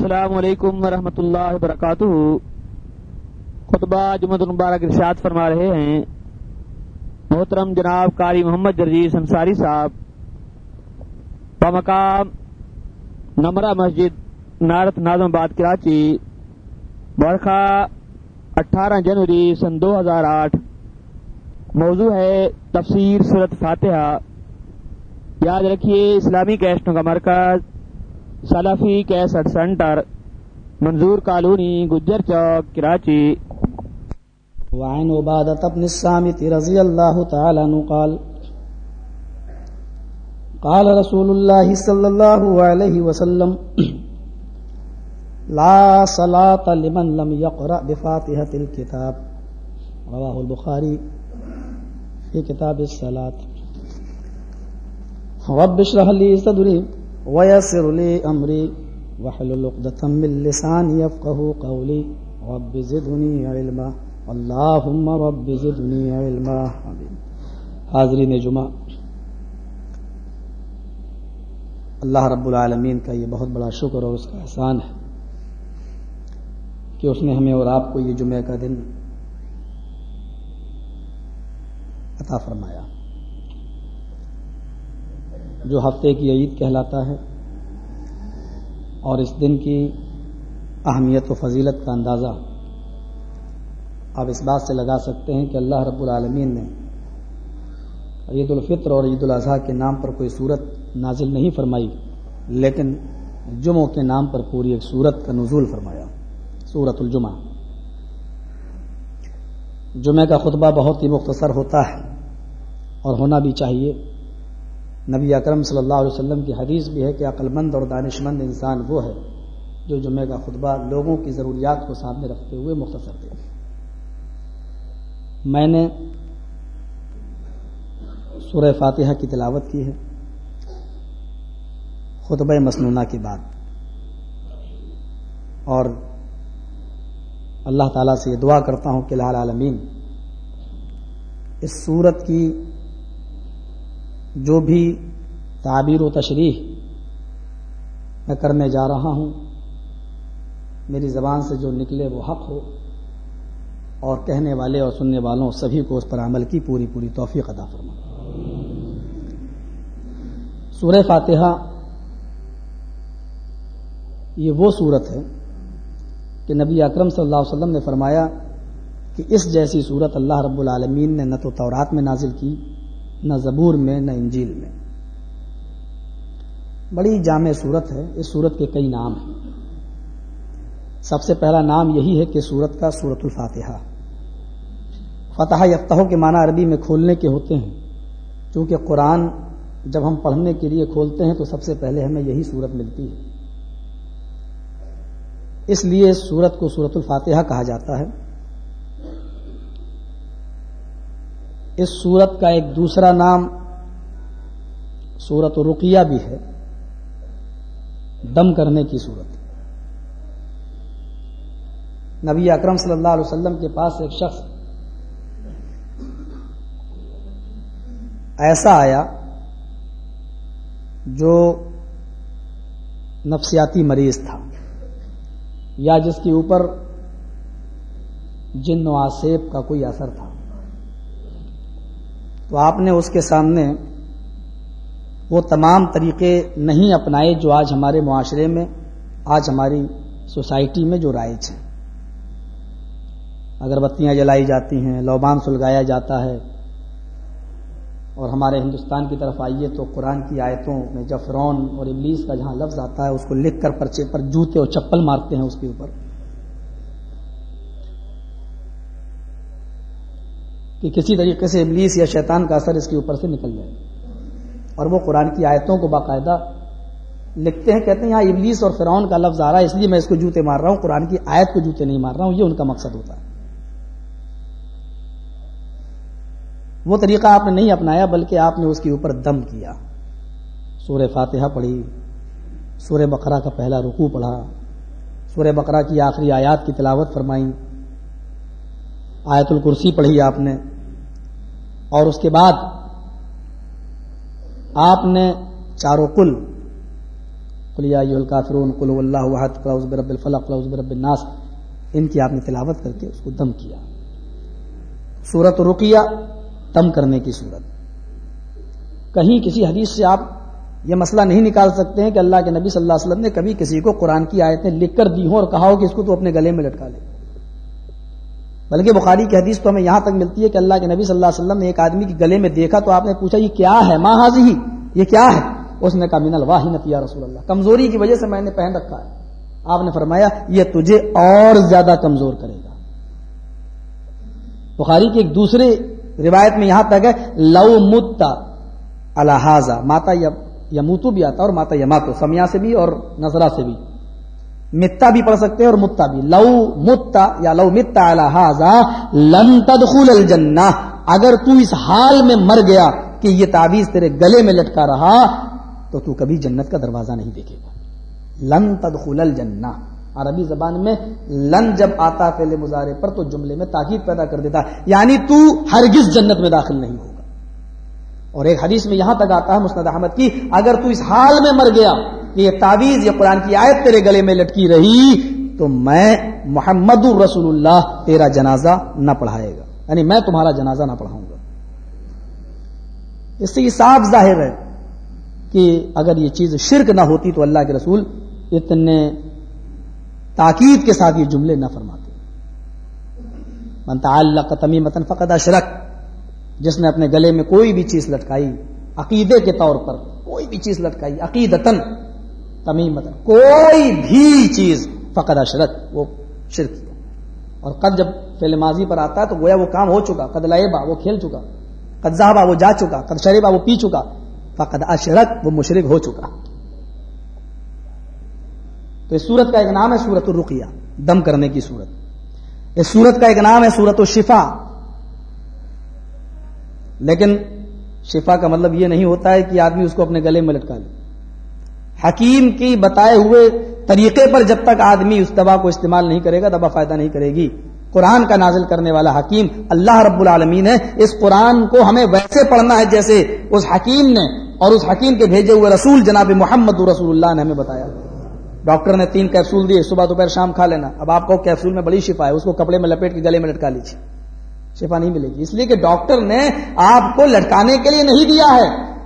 السلام علیکم ورحمۃ اللہ وبرکاتہ۔ خطبہ جمعۃ المبارک ارشاد فرما رہے ہیں۔ محترم جناب قاری محمد جرجیز انصاری صاحب۔ بمقام نمرہ مسجد نارت نازم آباد کراچی۔ برقع اٹھارہ جنوری سن دو ہزار آٹھ۔ موضوع ہے تفسیر صورت فاتحہ۔ یاد رکھیے، اسلامی کیسٹوں کا مرکز۔ Salafi cassette centre, Manzoor colony, Gujjar Chowk, Karachi. وعن عبادة بن السامت رضي الله تعالى عنه قال قال رسول الله صلى الله عليه وسلم، لا صلاة لمن لم يقرأ بفاتحة الكتاب۔ رواه البخاري في كتاب الصلاة۔ رب اشرح لي صدري ويسر لي أمري وحلل عقدة من لساني يفقه قولي رب زدني علما اللهم رب زدني علما حاضرین جمعہ، اللہ رب العالمین کا یہ بہت بڑا شکر اور اس کا احسان ہے کہ اس نے ہمیں اور آپ کو یہ جمعہ کا دن عطا فرمایا۔ جو ہفتے کی عید کہلاتا ہے اور اس دن کی اہمیت و فضیلت کا اندازہ آپ اس بات سے لگا سکتے ہیں کہ اللہ رب العالمین نے عید الفطر اور عید الاضحیٰ کے نام پر کوئی صورت نازل نہیں فرمائی، لیکن جمعوں کے نام پر پوری ایک صورت کا نزول فرمایا، صورت الجمہ جمعہ کا خطبہ بہت ہی مختصر ہوتا ہے اور ہونا بھی چاہیے۔ نبی اکرم صلی اللہ علیہ وسلم کی حدیث بھی ہے کہ عقل مند اور دانش مند انسان وہ ہے جو جمعہ کا خطبہ لوگوں کی ضروریات کو سامنے رکھتے ہوئے مختصر دے میں نے سورہ فاتحہ کی تلاوت کی ہے۔ خطبہ مصنوعہ کے بعد۔ اور اللہ تعالیٰ سے یہ دعا کرتا ہوں کہ لال عالمین اس صورت کی جو بھی تعبیر و تشریح میں کرنے جا رہا ہوں، میری زبان سے جو نکلے وہ حق ہو، اور کہنے والے اور سننے والوں سبھی کو اس پر عمل کی پوری پوری توفیق ادا فرما سورہ فاتحہ یہ وہ صورت ہے کہ نبی اکرم صلی اللہ علیہ وسلم نے فرمایا کہ اس جیسی صورت اللہ رب العالمین نے نہ تو تورات میں نازل کی نہ زبور میں، نہ انجیل میں۔ بڑی جامع صورت ہے، اس صورت کے کئی نام ہیں۔ سب سے پہلا نام یہی ہے کہ صورت کا صورت الفاتحہ۔ فتح یفتح کے معنی عربی میں کھولنے کے ہوتے ہیں۔ چونکہ قرآن جب ہم پڑھنے کے لیے کھولتے ہیں تو سب سے پہلے ہمیں یہی صورت ملتی ہے۔ اس لیے اس صورت کو صورت الفاتحہ کہا جاتا ہے۔ اس صورت کا ایک دوسرا نام صورت رقیہ بھی ہے، دم کرنے کی صورت نبی اکرم صلی اللہ علیہ وسلم کے پاس ایک شخص ایسا آیا جو نفسیاتی مریض تھا یا جس کے اوپر جن و آسیب کا کوئی اثر تھا۔ تو آپ نے اس کے سامنے وہ تمام طریقے نہیں اپنائے جو آج ہمارے معاشرے میں، آج ہماری سوسائٹی میں جو رائج ہیں۔ اگربتیاں جلائی جاتی ہیں، لوبان سلگایا جاتا ہے۔ اور ہمارے ہندوستان کی طرف آئیے تو قرآن کی آیتوں میں جفرون اور ابلیس کا جہاں لفظ آتا ہے، اس کو لکھ کر پرچے پر جوتے اور چپل مارتے ہیں اس کے اوپر۔ کہ کسی طریقے سے ابلیس یا شیطان کا اثر اس کے اوپر سے نکل جائے۔ اور وہ قرآن کی آیتوں کو باقاعدہ لکھتے ہیں، کہتے ہیں، یہاں ابلیس اور فرعون کا لفظ آ رہا ہے، اس لیے میں اس کو جوتے مار رہا ہوں، قرآن کی آیت کو جوتے نہیں مار رہا ہوں، یہ ان کا مقصد ہوتا ہے۔ وہ طریقہ آپ نے نہیں اپنایا، بلکہ آپ نے اس کے اوپر دم کیا۔ سورہ فاتحہ پڑھی، سورہ بقرہ کا پہلا رکوع پڑھا، سورہ بقرہ کی آخری آیات کی تلاوت فرمائی۔ آیت الکرسی پڑھی آپ نے۔ اور اس کے بعد آپ نے چاروں کل خلیہ القافرون قلو اللہ وحد قلعب رب الفلاق قلعب رب الناس، ان کی آپ نے تلاوت کر کے اس کو دم کیا۔ صورت رقیہ دم کرنے کی صورت۔ کہیں کسی حدیث سے آپ یہ مسئلہ نہیں نکال سکتے ہیں کہ اللہ کے نبی صلی اللہ علیہ وسلم نے کبھی کسی کو قرآن کی آیتیں لکھ کر دی ہوں اور کہا ہو کہ اس کو تو اپنے گلے میں لٹکا لے۔ بلکہ بخاری کی حدیث تو ہمیں یہاں تک ملتی ہے کہ اللہ کے نبی صلی اللہ علیہ وسلم نے ایک آدمی کے گلے میں دیکھا تو آپ نے پوچھا، یہ کیا ہے؟ ماں حاضی یہ کیا ہے؟ اس نے کہا، من الواحنت یا رسول اللہ. کمزوری کی وجہ سے میں نے پہن رکھا ہے۔ آپ نے فرمایا، یہ تجھے اور زیادہ کمزور کرے گا۔ بخاری کی ایک دوسرے روایت میں یہاں تک ہے، لو متا الحاظہ ماتا یموتو بھی آتا اور ماتا یماتو سمیا سے بھی اور نظرا سے بھی۔ متا بھی پڑھ سکتے ہیں اور متا بھی۔ لو متا یا لو متا الحاظہ لن تدخل الجنہ۔ اگر تو اس حال میں مر گیا کہ یہ تعویذ تیرے گلے میں لٹکا رہا، تو تو کبھی جنت کا دروازہ نہیں دیکھے گا۔ لن تدخل الجنہ۔ عربی زبان میں لن جب آتا پہلے مظاہرے پر، تو جملے میں تاکید پیدا کر دیتا یعنی تو ہرگز جنت میں داخل نہیں ہوگا۔ اور ایک حدیث میں یہاں تک آتا ہے مسند احمد کی، اگر تو اس حال میں مر گیا کہ یہ تعویذ یہ قرآن کی آیت تیرے گلے میں لٹکی رہی تو میں محمد الرسول اللہ تیرا جنازہ نہ پڑھائے گا۔ یعنی میں تمہارا جنازہ نہ پڑھاؤں گا۔ اس سے یہ صاف ظاہر ہے کہ اگر یہ چیز شرک نہ ہوتی تو اللہ کے رسول اتنے تاکید کے ساتھ یہ جملے نہ فرماتے۔ منتا اللہ تمی متن فقد اشرک، جس نے اپنے گلے میں کوئی بھی چیز لٹکائی، عقیدے کے طور پر کوئی بھی چیز لٹکائی عقیدتن تمیمتن مطلب کوئی بھی چیز فقد اشرک وہ شرک اور قد جب فعل ماضی پر آتا ہے تو گویا وہ کام ہو چکا، قد لائبا وہ کھیل چکا، قد زہبا وہ جا چکا، قد شریبا وہ پی چکا، فقد اشرک وہ مشرق ہو چکا۔ تو اس سورت کا ایک نام ہے سورت الرقیہ، دم کرنے کی سورت۔ اس سورت کا ایک نام ہے سورت الشفا۔ لیکن شفا کا مطلب یہ نہیں ہوتا ہے کہ آدمی اس کو اپنے گلے میں لٹکا لے۔ حکیم کی بتائے ہوئے طریقے پر جب تک آدمی اس دوا کو استعمال نہیں کرے گا، دوا فائدہ نہیں کرے گی۔ قرآن کا نازل کرنے والا حکیم اللہ رب العالمین ہے۔ اس قرآن کو ہمیں ویسے پڑھنا ہے جیسے اس حکیم نے اور اس حکیم کے بھیجے ہوئے رسول جناب محمد رسول اللہ نے ہمیں بتایا۔ ڈاکٹر نے تین کیپسول دیے، صبح، دوپہر، شام کھا لینا۔ اب آپ کو کیپسول میں بڑی شفا ہے، اس کو کپڑے میں لپیٹ کے گلے میں لٹکا لیجیے شفا نہیں ملے گی۔ اس لیے کہ ڈاکٹر نے آپ کو لٹکانے کے لیے نہیں دیا ہے۔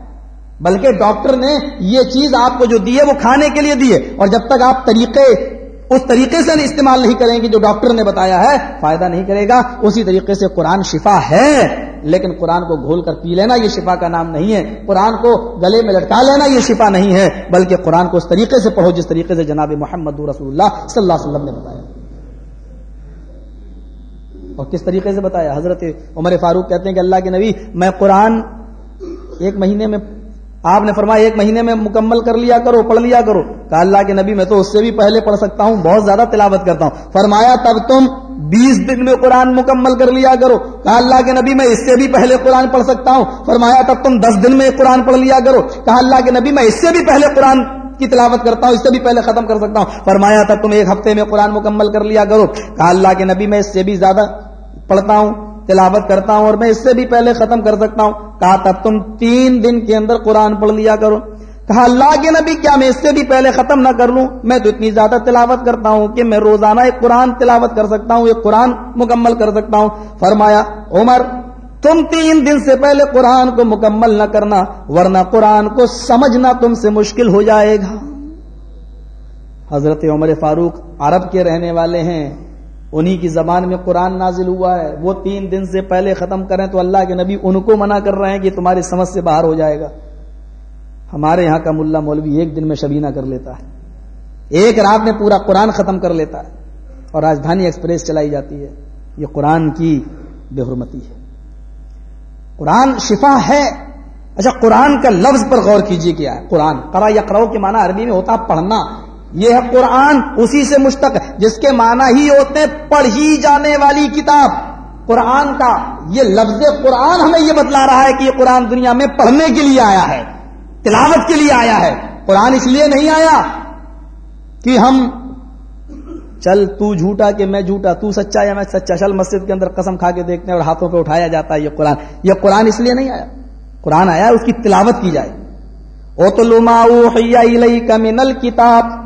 بلکہ ڈاکٹر نے یہ چیز آپ کو جو دی ہے وہ کھانے کے لیے دی ہے اور جب تک آپ طریقے، اس طریقے سے استعمال نہیں کریں گے جو ڈاکٹر نے بتایا ہے، فائدہ نہیں کرے گا۔ اسی طریقے سے قرآن شفا ہے، لیکن قرآن کو گھول کر پی لینا یہ شفا کا نام نہیں ہے۔ قرآن کو گلے میں لٹکا لینا یہ شفا نہیں ہے، بلکہ قرآن کو اس طریقے سے پڑھو جس طریقے سے جناب محمد رسول اللہ صلی اللہ علیہ وسلم نے بتایا۔ اور کس طریقے سے بتایا؟ حضرت عمر فاروق کہتے ہیں کہ اللہ کے نبی، میں قرآن ایک مہینے میں آپ نے فرمایا ایک مہینے میں مکمل کر لیا کرو، پڑھ لیا کرو۔ کہا اللہ کے نبی میں تو اس سے بھی پہلے پڑھ سکتا ہوں، بہت زیادہ تلاوت کرتا ہوں۔ فرمایا تب تم بیس دن میں قرآن مکمل کر لیا کرو۔ کہا اللہ کے نبی میں اس سے بھی پہلے قرآن پڑھ سکتا ہوں۔ فرمایا تب تم دس دن میں قرآن پڑھ لیا کرو۔ کہا اللہ کے نبی میں اس سے بھی پہلے قرآن کی تلاوت کرتا ہوں، اس سے بھی پہلے ختم کر سکتا ہوں۔ فرمایا تب تم ایک ہفتے میں قرآن مکمل کر لیا کرو۔ کہا اللہ کے نبی میں اس سے بھی زیادہ پڑھتا ہوں۔ تلاوت کرتا ہوں اور میں اس سے بھی پہلے ختم کر سکتا ہوں۔ کہا، تب تم تین دن کے اندر قرآن پڑھ لیا کرو۔ کہا، اللہ کے نبی، کیا میں اس سے بھی پہلے ختم نہ کر لوں؟ میں تو اتنی زیادہ تلاوت کرتا ہوں کہ میں روزانہ ایک قرآن تلاوت کر سکتا ہوں، ایک قرآن مکمل کر سکتا ہوں۔ فرمایا، عمر، تم تین دن سے پہلے قرآن کو مکمل نہ کرنا، ورنہ قرآن کو سمجھنا تم سے مشکل ہو جائے گا۔ حضرت عمر فاروق عرب کے رہنے والے ہیں۔ انہی کی زبان میں قرآن نازل ہوا ہے۔ وہ تین دن سے پہلے ختم کریں تو اللہ کے نبی ان کو منع کر رہے ہیں کہ تمہاری سمجھ سے باہر ہو جائے گا۔ ہمارے یہاں کا ملا مولوی ایک دن میں شبینہ کر لیتا ہے۔ ایک رات میں پورا قرآن ختم کر لیتا ہے اور راجدھانی ایکسپریس چلائی جاتی ہے۔ یہ قرآن کی بے حرمتی ہے۔ قرآن شفا ہے۔ اچھا قرآن کا لفظ پر غور کیجیے کیا ہے۔ قرآن کرا یا کرو کے معنی عربی میں ہوتا پڑھنا۔ یہ ہے قرآن، اسی سے مشتق، جس کے معنی ہی ہوتے ہیں پڑھی جانے والی کتاب۔ قرآن کا یہ لفظ قرآن ہمیں یہ بتلا رہا ہے کہ یہ قرآن دنیا میں پڑھنے کے لیے آیا ہے، تلاوت کے لیے آیا ہے۔ قرآن اس لیے نہیں آیا کہ ہم، چل تو جھوٹا کہ میں جھوٹا، تو سچا یا میں سچا، چل مسجد کے اندر قسم کھا کے دیکھتے ہیں اور ہاتھوں پہ اٹھایا جاتا ہے یہ قرآن۔ یہ قرآن اس لیے نہیں آیا۔ قرآن آیا اس کی تلاوت کی جائے۔ من الکتاب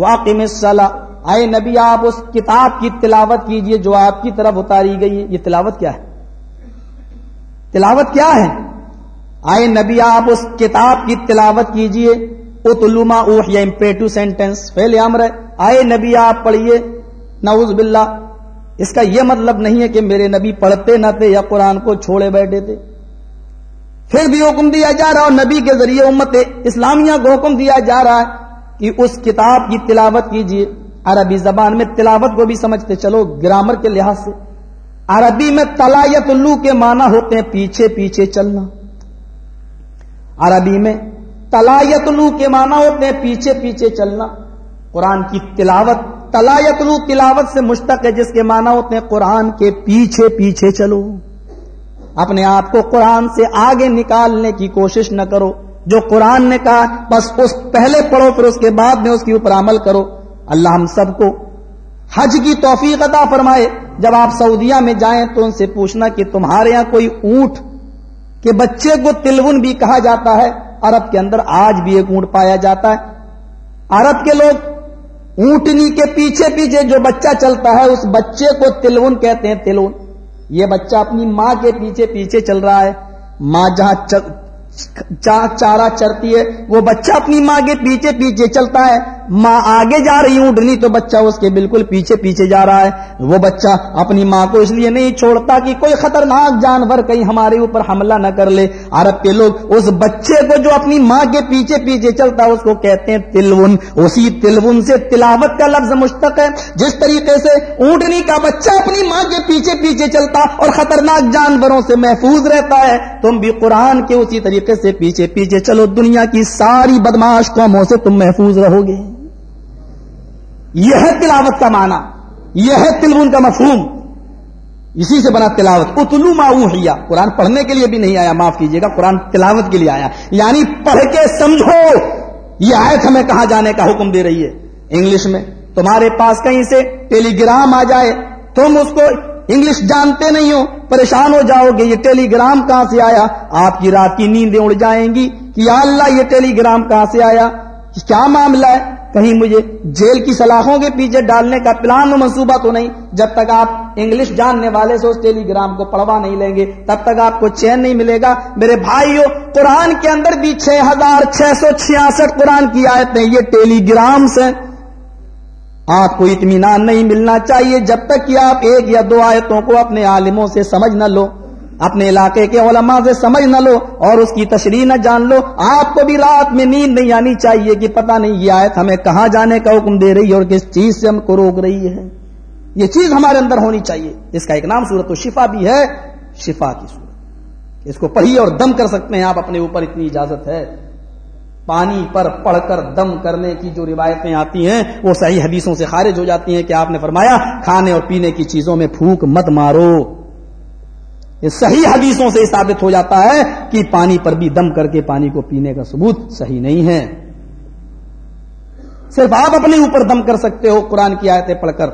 واقم الصلاة۔ آئے نبی، آپ اس کتاب کی تلاوت کیجیے جو آپ کی طرف اتاری گئی ہے۔ یہ تلاوت کیا ہے؟ تلاوت کیا ہے؟ آئے نبی، آپ اس کتاب کی تلاوت کیجیے۔ اتلوما اوح یا امپیٹو سینٹینس پہلے امر ہے۔ آئے نبی، آپ پڑھیے نعوذ باللہ۔ اس کا یہ مطلب نہیں ہے کہ میرے نبی پڑھتے نہ تھے یا قرآن کو چھوڑے بیٹھے تھے۔ پھر بھی حکم دیا جا رہا اور نبی کے ذریعے امت اسلامیہ کو حکم دیا جا رہا ہے۔ کہ اس کتاب کی تلاوت کیجیے عربی زبان میں تلاوت کو بھی سمجھتے چلو، گرامر کے لحاظ سے۔ عربی میں تلایت الو کے معنی ہوتے ہیں پیچھے پیچھے چلنا۔ عربی میں تلایت الو کے معنی ہوتے ہیں پیچھے پیچھے چلنا۔ قرآن کی تلاوت، تلایت الو تلاوت سے مشتق ہے، جس کے معنی ہوتے ہیں قرآن کے پیچھے پیچھے چلو۔ اپنے آپ کو قرآن سے آگے نکالنے کی کوشش نہ کرو۔ جو قرآن نے کہا، بس اس پہلے پڑھو، پھر اس کے بعد میں اس کے اوپر عمل کرو۔ اللہ ہم سب کو حج کی توفیق عطا فرمائے۔ جب آپ سعودیہ میں جائیں تو ان سے پوچھنا کہ تمہارے یہاں کوئی اونٹ کے بچے کو تلون بھی کہا جاتا ہے؟ عرب کے اندر آج بھی ایک اونٹ پایا جاتا ہے۔ عرب کے لوگ اونٹنی کے پیچھے پیچھے جو بچہ چلتا ہے، اس بچے کو تلون کہتے ہیں، تلون۔ یہ بچہ اپنی ماں کے پیچھے پیچھے چل رہا ہے۔ ماں جہاں چارہ چرتی ہے وہ بچہ اپنی ماں کے پیچھے پیچھے چلتا ہے۔ ماں آگے جا رہی اونٹنی تو بچہ اس کے بالکل پیچھے پیچھے جا رہا ہے۔ وہ بچہ اپنی ماں کو اس لیے نہیں چھوڑتا کہ کوئی خطرناک جانور کہیں ہمارے اوپر حملہ نہ کر لے۔ عرب کے لوگ اس بچے کو جو اپنی ماں کے پیچھے پیچھے چلتا ہے اس کو کہتے ہیں تلون۔ اسی تلون سے تلاوت کا لفظ مشتق ہے۔ جس طریقے سے اونٹنی کا بچہ اپنی ماں کے پیچھے پیچھے چلتا اور خطرناک جانوروں سے محفوظ رہتا ہے۔ تم بھی قرآن کے اسی طریقے سے پیچھے پیچھے چلو۔ دنیا کی ساری بدماش قوموں سے تم محفوظ رہو گے۔ یہ ہے تلاوت کا معنی، یہ ہے تلون کا مفہوم۔ اسی سے بنا تلاوت۔ اتلو ماحیا قرآن پڑھنے کے لیے بھی نہیں آیا، معاف کیجیے گا، قرآن تلاوت کے لیے آیا۔ یعنی پڑھ کے سمجھو، یہ آیت ہمیں کہاں جانے کا حکم دے رہی ہے۔ انگلش میں، تمہارے پاس کہیں سے ٹیلی گرام آ جائے، تم اس کو انگلش جانتے نہیں ہو، پریشان ہو جاؤ گے، یہ ٹیلی گرام کہاں سے آیا؟ آپ کی رات کی نیندیں اڑ جائیں گی کہ یا اللہ یہ ٹیلی گرام کہاں سے آیا؟ کیا معاملہ ہے؟ کہیں مجھے جیل کی سلاخوں کے پیچھے ڈالنے کا پلان و منصوبہ تو نہیں۔ جب تک آپ انگلش جاننے والے سے اس ٹیلی گرام کو پڑھوا نہیں لیں گے، تب تک آپ کو چین نہیں ملے گا۔ میرے بھائیو، قرآن کے اندر بھی چھ ہزار چھ سو چھیاسٹھ قرآن کی آیتیں یہ ٹیلی گرام سے آپ کو اطمینان نہیں ملنا چاہیے جب تک کہ آپ ایک یا دو آیتوں کو اپنے عالموں سے سمجھ نہ لو۔ اپنے علاقے کے علماء سے سمجھ نہ لو اور اس کی تشریح نہ جان لو۔ آپ کو بھی رات میں نیند نہیں آنی چاہیے کہ پتہ نہیں یہ آیت ہمیں کہاں جانے کا حکم دے رہی ہے اور کس چیز سے ہم کو روک رہی ہے۔ یہ چیز ہمارے اندر ہونی چاہیے۔ اس کا ایک نام صورت و شفا بھی ہے، شفا کی صورت۔ اس کو پڑھیے اور دم کر سکتے ہیں آپ، اپنے اوپر اتنی اجازت ہے۔ پانی پر پڑھ کر دم کرنے کی جو روایتیں آتی ہیں، وہ صحیح حدیثوں سے خارج ہو جاتی ہیں کہ آپ نے فرمایا، کھانے اور پینے کی چیزوں میں پھونک مت مارو۔ یہ صحیح حدیثوں سے ثابت ہو جاتا ہے کہ پانی پر بھی دم کر کے پانی کو پینے کا ثبوت صحیح نہیں ہے۔ صرف آپ اپنے اوپر دم کر سکتے ہو قرآن کی آیتیں پڑھ کر۔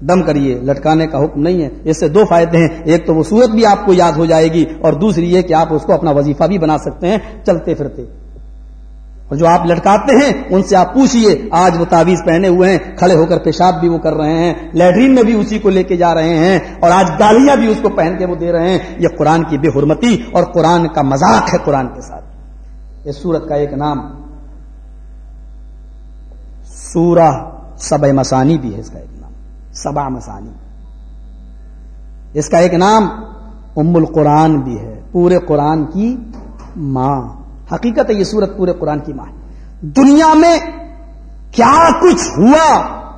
دم کریے، لٹکانے کا حکم نہیں ہے۔ اس سے دو فائدے ہیں۔ ایک تو وہ صورت بھی آپ کو یاد ہو جائے گی اور دوسری یہ کہ آپ اس کو اپنا وظیفہ بھی بنا سکتے ہیں، چلتے پھرتے۔ اور جو آپ لٹکاتے ہیں، ان سے آپ پوچھئے، آج وہ تعویذ پہنے ہوئے ہیں، کھڑے ہو کر پیشاب بھی وہ کر رہے ہیں، لیٹرین میں بھی اسی کو لے کے جا رہے ہیں، اور آج گالیاں بھی اس کو پہن کے وہ دے رہے ہیں، یہ قرآن کی بے حرمتی اور قرآن کا مذاق ہے قرآن کے ساتھ۔ اس سورت کا ایک نام سورہ سب مسانی بھی ہے، اس کا ایک نام سبا مسانی۔ اس کا ایک نام ام القرآن بھی ہے، پورے قرآن کی ماں۔ حقیقت ہے یہ سورت پورے قرآن کی ماں دنیا میں کیا کچھ ہوا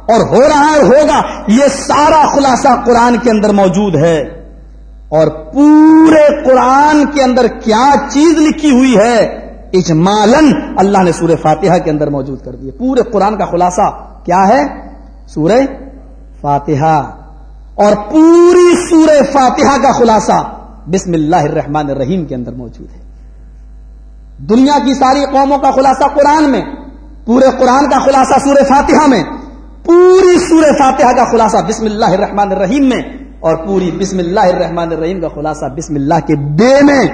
اور ہو رہا ہے، ہوگا، یہ سارا خلاصہ قرآن کے اندر موجود ہے۔ اور پورے قرآن کے اندر کیا چیز لکھی ہوئی ہے اجمالن اللہ نے سورہ فاتحہ کے اندر موجود کر دی پورے قرآن کا خلاصہ کیا ہے؟ سورہ فاتحہ۔ اور پوری سورہ فاتحہ کا خلاصہ بسم اللہ الرحمن الرحیم کے اندر موجود ہے۔ دنیا کی ساری قوموں کا خلاصہ قرآن میں، پورے قرآن کا خلاصہ سورہ فاتحہ میں، پوری سورہ فاتحہ کا خلاصہ بسم اللہ الرحمن الرحیم میں اور پوری بسم اللہ الرحمن الرحیم کا خلاصہ بسم اللہ کے بے میں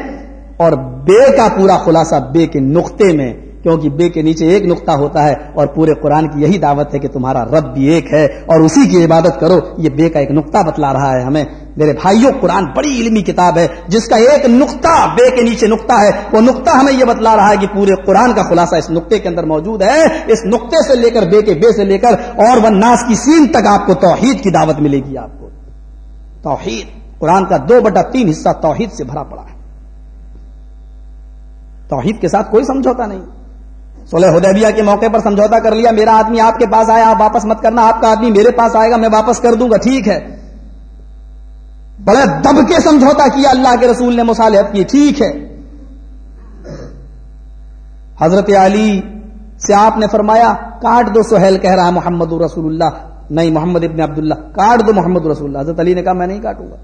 اور بے کا پورا خلاصہ بے کے نقطے میں کیونکہ بے کے نیچے ایک نقطہ ہوتا ہے اور پورے قرآن کی یہی دعوت ہے کہ تمہارا رب بھی ایک ہے اور اسی کی عبادت کرو، یہ بے کا ایک نقطہ بتلا رہا ہے ہمیں۔ میرے بھائیوں، قرآن بڑی علمی کتاب ہے، جس کا ایک نقطہ بے کے نیچے نقطہ ہے۔ وہ نقطہ ہمیں یہ بتلا رہا ہے کہ پورے قرآن کا خلاصہ اس نقطے کے اندر موجود ہے۔ اس نقطے سے لے کر بے کے بے سے لے کر اور وہ ناس کی سین تک آپ کو توحید کی دعوت ملے گی آپ کو۔ توحید، قرآن کا دو بٹا تین حصہ توحید سے بھرا پڑا ہے۔ توحید کے ساتھ کوئی سمجھوتا نہیں۔ سولہ حدیبیہ کے موقع پر سمجھوتا کر لیا، میرا آدمی آپ کے پاس آیا، آپ واپس مت کرنا، آپ کا آدمی میرے پاس آئے گا، میں واپس کر دوں گا، ٹھیک ہے۔ بڑے دب کے سمجھوتا کیا اللہ کے رسول نے مصالحت کی، ٹھیک ہے۔ حضرت علی سے آپ نے فرمایا، کاٹ دو سہیل، کہہ رہا ہے محمد رسول اللہ، نہیں، محمد ابن عبداللہ، کاٹ دو محمد رسول اللہ۔ حضرت علی نے کہا، میں نہیں کاٹوں گا۔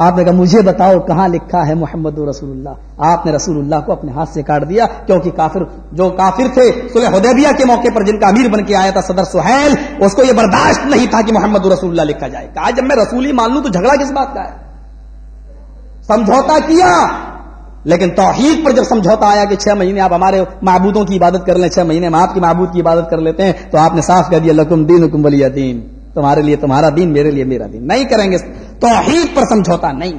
آپ نے کہا، مجھے بتاؤ کہاں لکھا ہے محمد رسول اللہ؟ آپ نے رسول اللہ کو اپنے ہاتھ سے کاٹ دیا، کیونکہ کافر، جو کافر تھے سلح حدیبیہ کے موقع پر جن کا امیر بن کے آیا تھا صدر سہیل، اس کو یہ برداشت نہیں تھا کہ محمد رسول اللہ لکھا جائے۔ کہا، جب میں رسول ہی مان لوں تو جھگڑا کس بات کا ہے؟ سمجھوتا کیا؟ لیکن توحید پر جب سمجھوتا آیا کہ چھ مہینے آپ ہمارے معبودوں کی عبادت کر لیں، چھ مہینے میں آپ کی معبود کی عبادت کر لیتے ہیں، تو آپ نے صاف کر دیا، لکم دین حکم ولی دین تمہارے لیے، تمہارا دین میرے لیے میرا دین۔ نہیں کریں گے۔ توحید پر سمجھوتا نہیں۔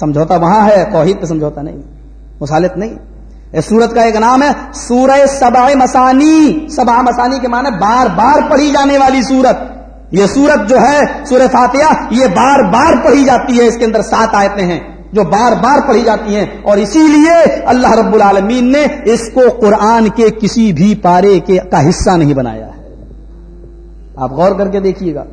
سمجھوتا وہاں ہے، توحید پہ سمجھوتا نہیں مسالت نہیں۔ اس سورت کا ایک نام ہے سورہ سبا مسانی۔ سبا مسانی کے معنی بار بار پڑھی جانے والی سورت۔ یہ سورت جو ہے، سورہ فاتحہ، یہ بار بار پڑھی جاتی ہے۔ اس کے اندر سات آیتیں ہیں جو بار بار پڑھی جاتی ہیں۔ اور اسی لیے اللہ رب العالمین نے اس کو قرآن کے کسی بھی پارے کے کا حصہ نہیں بنایا ہے۔ آپ غور کر کے دیکھیے گا۔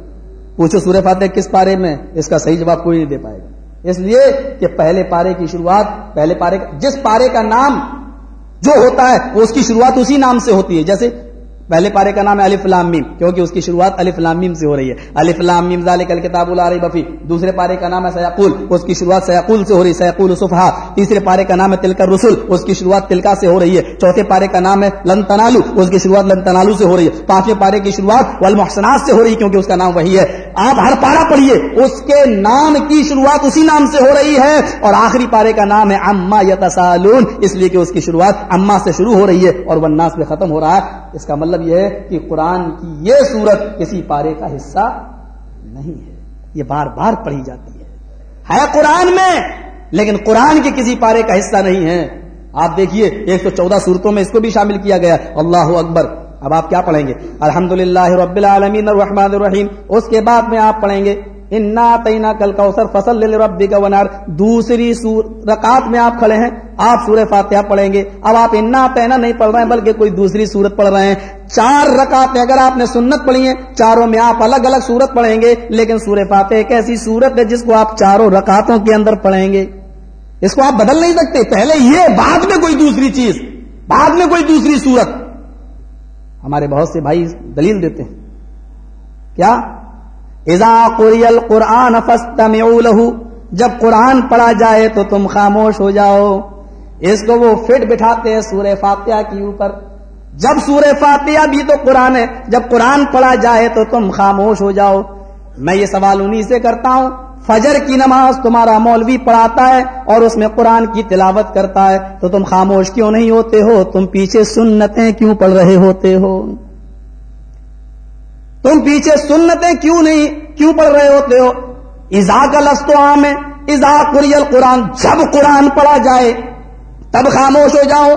پوچھو سورہ فاتح کس پارے میں اس کا صحیح جواب کوئی نہیں دے پائے گا۔ اس لیے کہ پہلے پارے کی شروعات، پہلے پارے جس پارے کا نام جو ہوتا ہے، وہ اس کی شروعات اسی نام سے ہوتی ہے۔ جیسے پہلے پارے کا نام ہے الف لام میم، کیونکہ اس کی شروعات الف لام میم سے ہو رہی ہے۔ الف لام میم ذالک الکتاب لا ریب فی دوسرے پارے کا نام ہے سیقول اس کی شروعات سیقول سے ہو رہی ہے سیقول صفحا تیسرے پارے کا نام ہے تلکر رسول اس کی شروعات تلکا سے ہو رہی ہے۔ چوتھے پارے کا نام ہے لن تنالو، اس کی شروعات لن تنالو سے ہو رہی ہے۔ پانچویں پارے کی شروعات والمحسنات سے ہو رہی ہے، کیونکہ اس کا نام وہی ہے۔ آپ ہر پارا پڑھیے، اس کے نام کی شروعات اسی نام سے ہو رہی ہے۔ اور آخری پارے کا نام ہے اما یتسالون، اس لیے کہ اس کی شروعات اما سے شروع ہو رہی ہے اور والناس میں ختم ہو رہا ہے۔ اس کا مطلب مطلب یہ ہے کہ قرآن کی یہ صورت کسی پارے کا حصہ نہیں ہے۔ یہ بار بار پڑھی جاتی ہے۔ ہے قرآن میں، لیکن قرآن کے کسی پارے کا حصہ نہیں ہے۔ آپ دیکھیے، ایک سو چودہ صورتوں میں اس کو بھی شامل کیا گیا۔ اللہ اکبر۔ اب آپ کیا پڑھیں گے؟ الحمد للہ رب العالمین الرحمن الرحیم۔ اس کے بعد میں آپ پڑھیں گے انا تینا کل کوثر فصل ربی کا ونار۔ دوسری رکعت میں آپ کھڑے ہیں، آپ سورہ فاتحہ پڑھیں گے۔ اب آپ انا تینا نہیں پڑھ رہے ہیں، بلکہ کوئی دوسری سورت پڑھ رہے ہیں۔ چار رکعت میں اگر آپ نے سنت پڑھی ہے چاروں میں آپ الگ الگ سورت پڑھیں گے، لیکن سورہ فاتح ایک ایسی سورت ہے جس کو آپ چاروں رکعتوں کے اندر پڑھیں گے۔ اس کو آپ بدل نہیں سکتے۔ پہلے یہ، بعد میں کوئی دوسری چیز۔ بعد میں کوئی دوسری سورت۔ ہمارے بہت سے بھائی دلیل دیتے ہیں۔ کیا؟ قریل قرآن له، جب قرآن پڑھا جائے تو تم خاموش ہو جاؤ۔ اس کو وہ فٹ بٹھاتے ہیں سورہ فاتحہ کے اوپر۔ جب سورہ فاتحہ بھی تو قرآن ہے، جب قرآن پڑھا جائے تو تم خاموش ہو جاؤ۔ میں یہ سوال انہی سے کرتا ہوں، فجر کی نماز تمہارا مولوی پڑھاتا ہے اور اس میں قرآن کی تلاوت کرتا ہے، تو تم خاموش کیوں نہیں ہوتے ہو؟ تم پیچھے سنتیں کیوں پڑھ رہے ہوتے ہو؟ تم پیچھے سنتیں کیوں نہیں؟ کیوں پڑھ رہے ہوتے ہو؟ ایزا کا لفظ تو عام ہے ایزا قریل قرآن جب قرآن پڑھا جائے، تب خاموش ہو جاؤ۔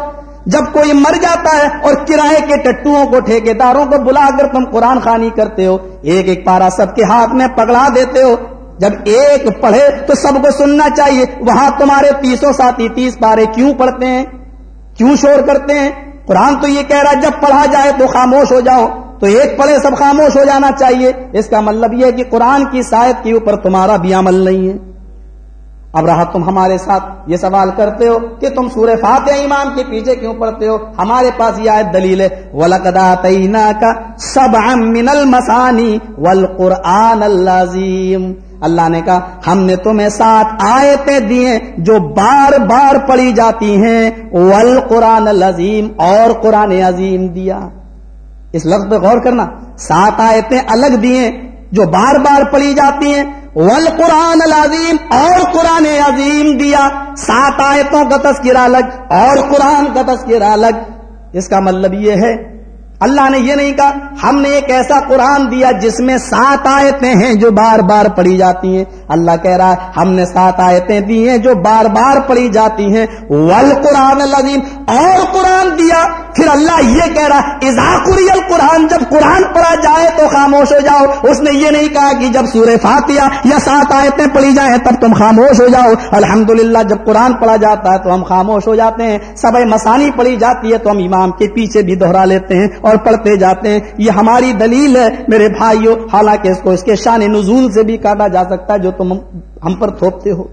جب کوئی مر جاتا ہے اور کرائے کے ٹٹوؤں کو ٹھیکے داروں کو بلا کر تم قرآن خانی کرتے ہو، ایک ایک پارا سب کے ہاتھ میں پکڑا دیتے ہو۔ جب ایک پڑھے تو سب کو سننا چاہیے، وہاں تمہارے تیسوں ساتھی تیس پارے کیوں پڑھتے ہیں؟ کیوں شور کرتے ہیں؟ قرآن تو یہ کہہ رہا ہے، جب پڑھا جائے تو خاموش ہو جاؤ۔ تو ایک پڑھے سب خاموش ہو جانا چاہیے۔ اس کا مطلب یہ کہ قرآن کی سائد کے اوپر تمہارا بھی عمل نہیں ہے۔ اب رہا تم ہمارے ساتھ۔ یہ سوال کرتے ہو کہ تم سورہ فاتح امام کے پیچھے کیوں پڑھتے ہو؟ ہمارے پاس یہ آیت دلیل ہے۔ وَلَقَدَا تَيْنَاكَ سَبْعًا مِنَ الْمَسَانِ وَالْقُرْآنَ اللَّازِيمِ اللہ نے کہا، ہم نے تمہیں سات آیتیں دیے جو بار بار پڑھی جاتی ہیں۔ والقرآن العظیم اور قرآن عظیم دیا۔ اس لفظ پہ غور کرنا، سات آیتیں الگ دیے جو بار بار پڑھی جاتی ہیں۔ ول قرآن العظیم اور قرآن عظیم دیا۔ سات آیتوں کا تذکرہ الگ، اور قرآن کا تذکرہ الگ۔ اس کا مطلب یہ ہے اللہ نے یہ نہیں کہا، ہم نے ایک ایسا قرآن دیا جس میں سات آیتیں ہیں جو بار بار پڑھی جاتی ہیں۔ اللہ کہہ رہا ہے، ہم نے سات آیتیں دی ہیں جو بار بار پڑھی جاتی ہیں۔ ول قرآن العظیم اور قرآن دیا۔ پھر اللہ یہ کہہ رہا اضاقری القرآن، جب قرآن پڑھا جائے تو خاموش ہو جاؤ۔ اس نے یہ نہیں کہا کہ جب سورہ فاتحہ یا سات آیتیں پڑھی جائیں تب تم خاموش ہو جاؤ۔ الحمد جب قرآن پڑھا جاتا ہے تو ہم خاموش ہو جاتے ہیں۔ سب مسانی پڑھی جاتی ہے تو ہم امام کے پیچھے بھی دوہرا لیتے ہیں۔ اور پڑھتے جاتے ہیں۔ یہ ہماری دلیل ہے میرے بھائیوں حالانکہ اس کو اس کے شان نزول سے بھی کاٹا جا سکتا ہے جو تم ہم پر تھوپتے ہو۔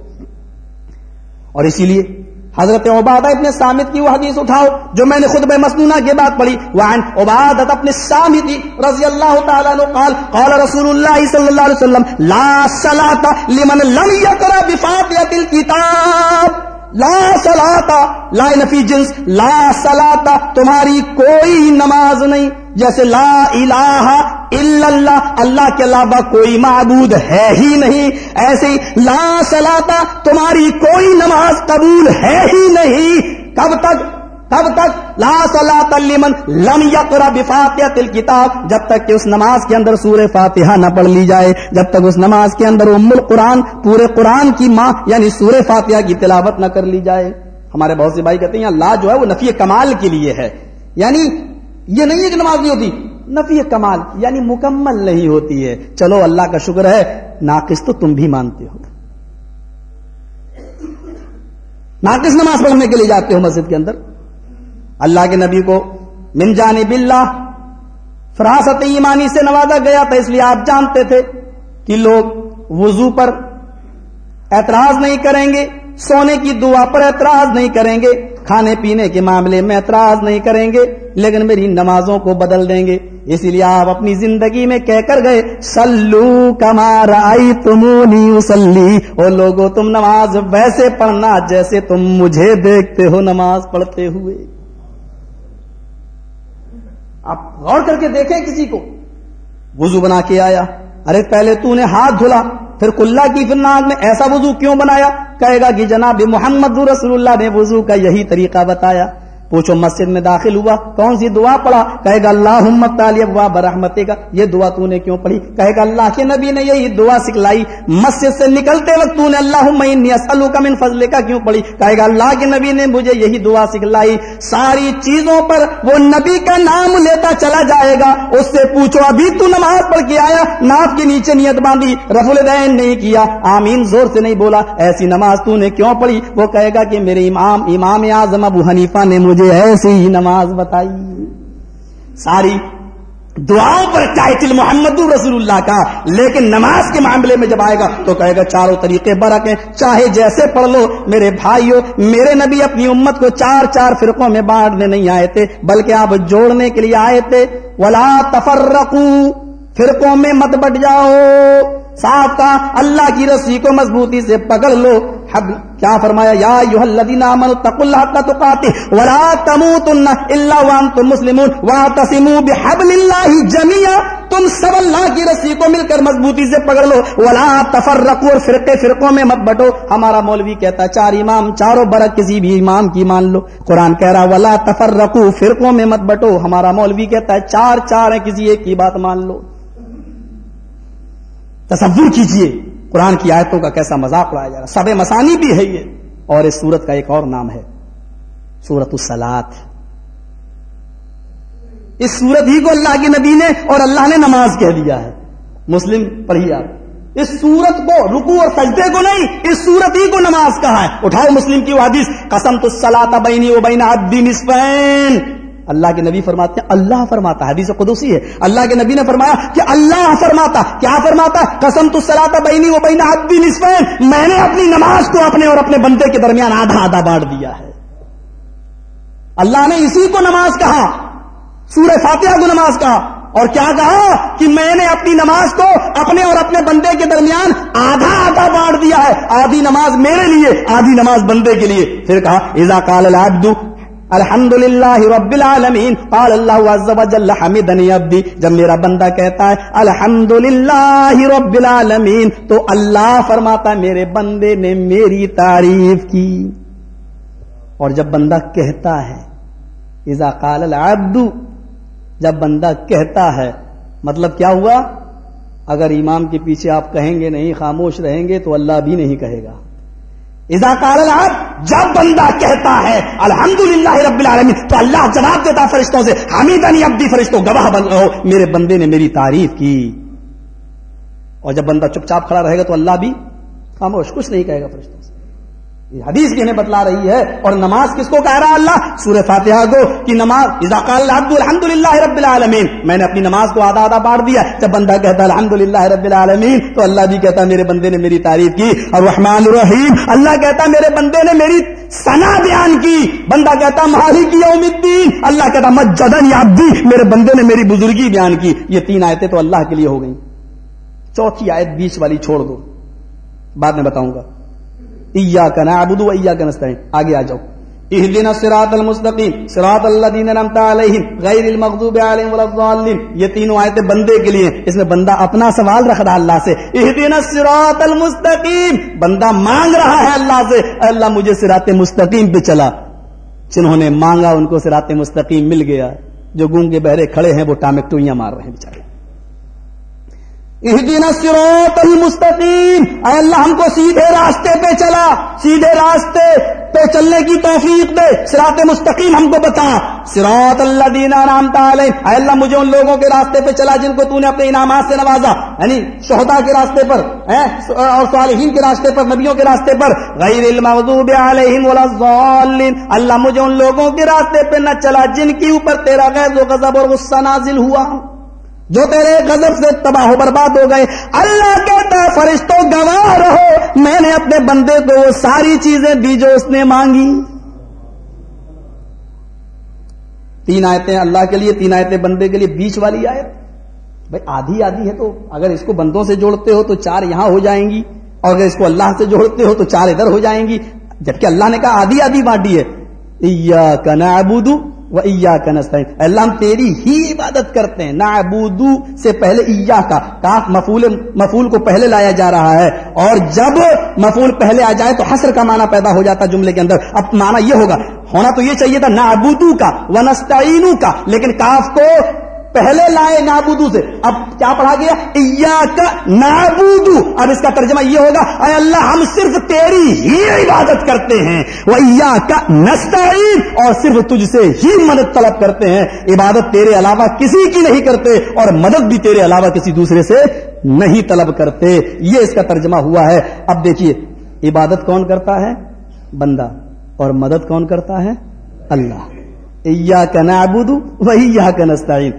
اور اسی لیے حضرت عبادہ ابن سامد کی وہ حدیث اٹھاؤ جو میں نے خود بے مسنونہ کے بعد پڑھی۔ وعن عبادت اپنے سامدی رضی اللہ تعالیٰ عنہ قال قال رسول اللہ صلی اللہ علیہ وسلم، لا صلاة لمن لم يقرأ بفاتحة الكتاب. لا سلاتا لا نفی جنس، لا سلاتا تمہاری کوئی نماز نہیں۔ جیسے لا الہ الا اللہ اللہ کے علاوہ کوئی معبود ہے ہی نہیں۔ ایسے ہی لا سلاتا تمہاری کوئی نماز قبول ہے ہی نہیں۔ کب تک تب تک لا صلاة لمن لم يقرأ بفاتحة الكتاب، جب تک کہ اس نماز کے اندر سورہ فاتحہ نہ پڑھ لی جائے، جب تک اس نماز کے اندر ام القرآن، پورے قرآن کی ماں یعنی سورہ فاتحہ کی تلاوت نہ کر لی جائے۔ ہمارے بہت سے بھائی کہتے ہیں لا جو ہے وہ نفی کمال کے لیے ہے۔ یعنی یہ نہیں ہے کہ نماز نہیں ہوتی، نفی کمال یعنی مکمل نہیں ہوتی ہے۔ چلو اللہ کا شکر ہے، ناقص تو تم بھی مانتے ہو۔ ناقص نماز پڑھنے کے لیے جاتے ہو مسجد کے اندر۔ اللہ کے نبی کو من جانب اللہ فراست ایمانی سے نوازا گیا تھا، اس لیے آپ جانتے تھے کہ لوگ وضو پر اعتراض نہیں کریں گے، سونے کی دعا پر اعتراض نہیں کریں گے، کھانے پینے کے معاملے میں اعتراض نہیں کریں گے، لیکن میری نمازوں کو بدل دیں گے۔ اسی لیے آپ اپنی زندگی میں کہہ کر گئے سلو کمار آئی تمونی اسلی اور لوگوں تم نماز ویسے پڑھنا جیسے تم مجھے دیکھتے ہو، نماز پڑھتے ہوئے۔ آپ غور کر کے دیکھیں کسی کو۔ وضو بنا کے آیا۔ ارے پہلے تو نے ہاتھ دھلا، پھر کلّا کی پھر ناک میں ایسا وضو کیوں بنایا؟ کہے گا کہ جناب محمد رسول اللہ نے وضو کا یہی طریقہ بتایا۔ پوچھو مسجد میں داخل ہوا، کون سی دعا پڑھا؟ کہے گا اللہ برحمت کا یہ دعا تو نے کیوں پڑھی؟ کہے گا، اللہ کے نبی نے یہی دعا سکھلائی، مسجد سے نکلتے وقت تو نے اللہ کا من فضل کا کیوں پڑھی؟ کہے گا، اللہ کے نبی نے مجھے یہی دعا سکھلائی، ساری چیزوں پر وہ نبی کا نام لیتا چلا جائے گا، اس سے پوچھو، ابھی تو نماز پڑھ کے آیا، ناف کے نیچے نیت باندھی رف الدین نہیں کیا؟ آمین، زور سے نہیں بولا، ایسی نماز تو نے کیوں پڑھی؟ وہ کہے گا کہ میرے امام امام اعظم ابو حنیفہ نے مجھے مجھے ایسی ہی نماز بتائی۔ ساری دعاؤں پر چاہے چل محمد رسول اللہ کا، لیکن نماز کے معاملے میں جب آئے گا تو کہے گا چاروں طریقے برک ہیں چاہے جیسے پڑھ لو، میرے بھائیوں، میرے نبی اپنی امت کو چار چار فرقوں میں بانٹنے نہیں آئے تھے، بلکہ آپ جوڑنے کے لیے آئے تھے۔ ولا تفرقو فرقوں میں مت بٹ جاؤ۔ صاف کا اللہ کی رسی کو مضبوطی سے پکڑ لو۔ کیا فرمایا؟ یا یو الذین آمنوا اتقوا اللہ حق تقاته ولا تموتن الا وانتم مسلمون واعتصموا بحبل اللہ جميعا تم سب اللہ کی رسی کو مل کر مضبوطی سے پکڑ لو۔ ولا تفرقوا، اور فرقے فرقوں میں مت بٹو۔ ہمارا مولوی کہتا ہے، چار امام، چاروں برک کسی بھی امام کی مان لو۔ قرآن کہہ رہا ولا تفرقوا، فرقوں میں مت بٹو۔ ہمارا مولوی کہتا ہے، چار چار ہیں، کسی ایک کی بات مان لو۔ تصور کیجیے۔ قرآن کی آیتوں کا کیسا مذاق اڑایا جا رہا سب مسانی بھی ہے یہ۔ اور اس سورت کا ایک اور نام ہے۔ سورت السلات اس سورت ہی کو اللہ کے نبی نے اور اللہ نے نماز کہہ دیا ہے۔ مسلم پڑھی آپ۔ اس سورت کو رکو اور سجدے کو نہیں، اس سورت ہی کو نماز کہا ہے۔ اٹھاؤ مسلم کی حدیث قسم تو سلاتا بینی و بینا الدین اسپین اللہ کے نبی فرماتے ہیں، اللہ فرماتا حدیث قدوسی ہے۔ اللہ کے نبی نے فرمایا کہ اللہ فرماتا، کیا فرماتا قسم تو سلاتا بینی وہ بہنا ابی نسفین میں نے اپنی نماز کو اپنے اور اپنے بندے کے درمیان آدھا آدھا بانٹ دیا ہے۔ اللہ نے اسی کو نماز کہا، سورہ فاتحہ کو نماز کہا۔ اور کیا کہا؟ کہ میں نے اپنی نماز کو اپنے اور اپنے بندے کے درمیان آدھا آدھا بانٹ دیا ہے۔ آدھی نماز میرے لیے، آدھی نماز بندے کے لیے۔ پھر کہا ایزا کال العبد الحمد للہ رب العالمین قال اللہ عز و جل حمدنی عبدی جب میرا بندہ کہتا ہے الحمد للہ رب العالمین تو اللہ فرماتا ہے، میرے بندے نے میری تعریف کی. اور جب بندہ کہتا ہے، اذا قال العبد. جب بندہ کہتا ہے مطلب کیا ہوا؟ اگر امام کے پیچھے آپ کہیں گے نہیں، خاموش رہیں گے، تو اللہ بھی نہیں کہے گا۔ اذا قال العبد جب بندہ کہتا ہے الحمد للہ رب العالمین، تو اللہ جواب دیتا فرشتوں سے حمیدنی عبدی فرشتوں گواہ بن رہو، میرے بندے نے میری تعریف کی۔ اور جب بندہ چپ چاپ کھڑا رہے گا تو اللہ بھی خاموش، کچھ نہیں کہے گا فرشتوں سے۔ حدیث بھی ہمیں بتلا رہی ہے اور نماز کس کو کہہ رہا اللہ؟ سورہ فاتحہ کو کہ نماز الحمد للہ رب العالمین، میں نے اپنی نماز کو آدھا آدھا بانٹ دیا جب بندہ کہتا ہے الحمد للہ رب العالمین، تو اللہ بھی کہتا ہے میرے بندے نے میری تعریف کی اور رحمان الرحیم۔ اللہ کہتا ہے میرے بندے نے میری سنا بیان کی۔ بندہ کہتا ماہی کی یوم الدین۔ اللہ کہتا مجدن یابدی میرے بندے نے میری بزرگی بیان کی۔ یہ تین آیتیں تو اللہ کے لیے ہو گئی چوتھی آیت بیچ والی چھوڑ دو۔ بعد میں بتاؤں گا۔ ایا نعبد و ایا نستعین آگے آ جاؤ. اهدنا الصراط المستقیم صراط الذين انعمت عليهم غیر المغضوب عليهم ولا الضالين. یہ تینوں آیتیں بندے کے لیے اس میں بندہ اپنا سوال رکھ رہا اللہ سے. اهدنا الصراط المستقیم بندہ مانگ رہا ہے اللہ سے. اے اللہ مجھے صراط مستقیم پہ چلا. جنہوں نے مانگا ان کو صراط مستقیم مل گیا. جو گونگے بہرے کھڑے ہیں وہ ٹامک ٹوئیاں مار رہے ہیں بیچارے الصراط المستقیم اے اللہ، ہم کو سیدھے راستے پہ چلا۔ سیدھے راستے پہ چلنے کی توفیق دے۔ سراط مستقیم ہم کو بتا۔ سراط اللہ دینا نام اے اللہ، مجھے ان لوگوں کے راستے پہ چلا جن کو تو نے اپنے انعامات سے نوازا۔ یعنی شہدا کے راستے پر اور صالحین کے راستے پر، نبیوں کے راستے پر۔ غیر المغضوب علیہم ولا الضالین۔ اللہ، مجھے ان لوگوں کے راستے پہ نہ چلا جن کے اوپر تیرا غیر و غضب اور غصہ نازل ہوا۔ جو تیرے غضب سے تباہ و برباد ہو گئے، اللہ کہتا ہے فرشتوں گواہ رہو۔ میں نے اپنے بندے کو وہ ساری چیزیں دی جو اس نے مانگی۔ تین آیتیں اللہ کے لیے، تین آیتیں بندے کے لیے، بیچ والی آیت۔ بھائی، آدھی آدھی ہے تو اگر اس کو بندوں سے جوڑتے ہو تو چار یہاں ہو جائیں گی۔ اور اگر اس کو اللہ سے جوڑتے ہو تو چار ادھر ہو جائیں گی۔ جبکہ اللہ نے کہا، آدھی آدھی بانٹی ہے۔ وہ ایا کا نسطین اللہ ہم تیری ہی عبادت کرتے ہیں۔ نعبودو سے پہلے ایا کا کاف مفول مفول کو پہلے لایا جا رہا ہے۔ اور جب مفول پہلے آ جائے تو حسر کا معنی پیدا ہو جاتا جملے کے اندر۔ اب معنی یہ ہوگا۔ ہونا تو یہ چاہیے تھا نعبودو کا ونستعینو کا لیکن کاف کو پہلے لائے نابودو سے۔ اب کیا پڑھا گیا؟ کا نابودو۔ اب اس کا ترجمہ یہ ہوگا، اے اللہ، ہم صرف تیری ہی عبادت کرتے ہیں۔ وہ کا نستعین، اور صرف تجھ سے ہی مدد طلب کرتے ہیں۔ عبادت تیرے علاوہ کسی کی نہیں کرتے، اور مدد بھی تیرے علاوہ کسی دوسرے سے نہیں طلب کرتے۔ یہ اس کا ترجمہ ہوا ہے۔ اب دیکھیے، عبادت کون کرتا ہے؟ بندہ۔ اور مدد کون کرتا ہے؟ اللہ۔ کا نابودو وہی کا نستعین۔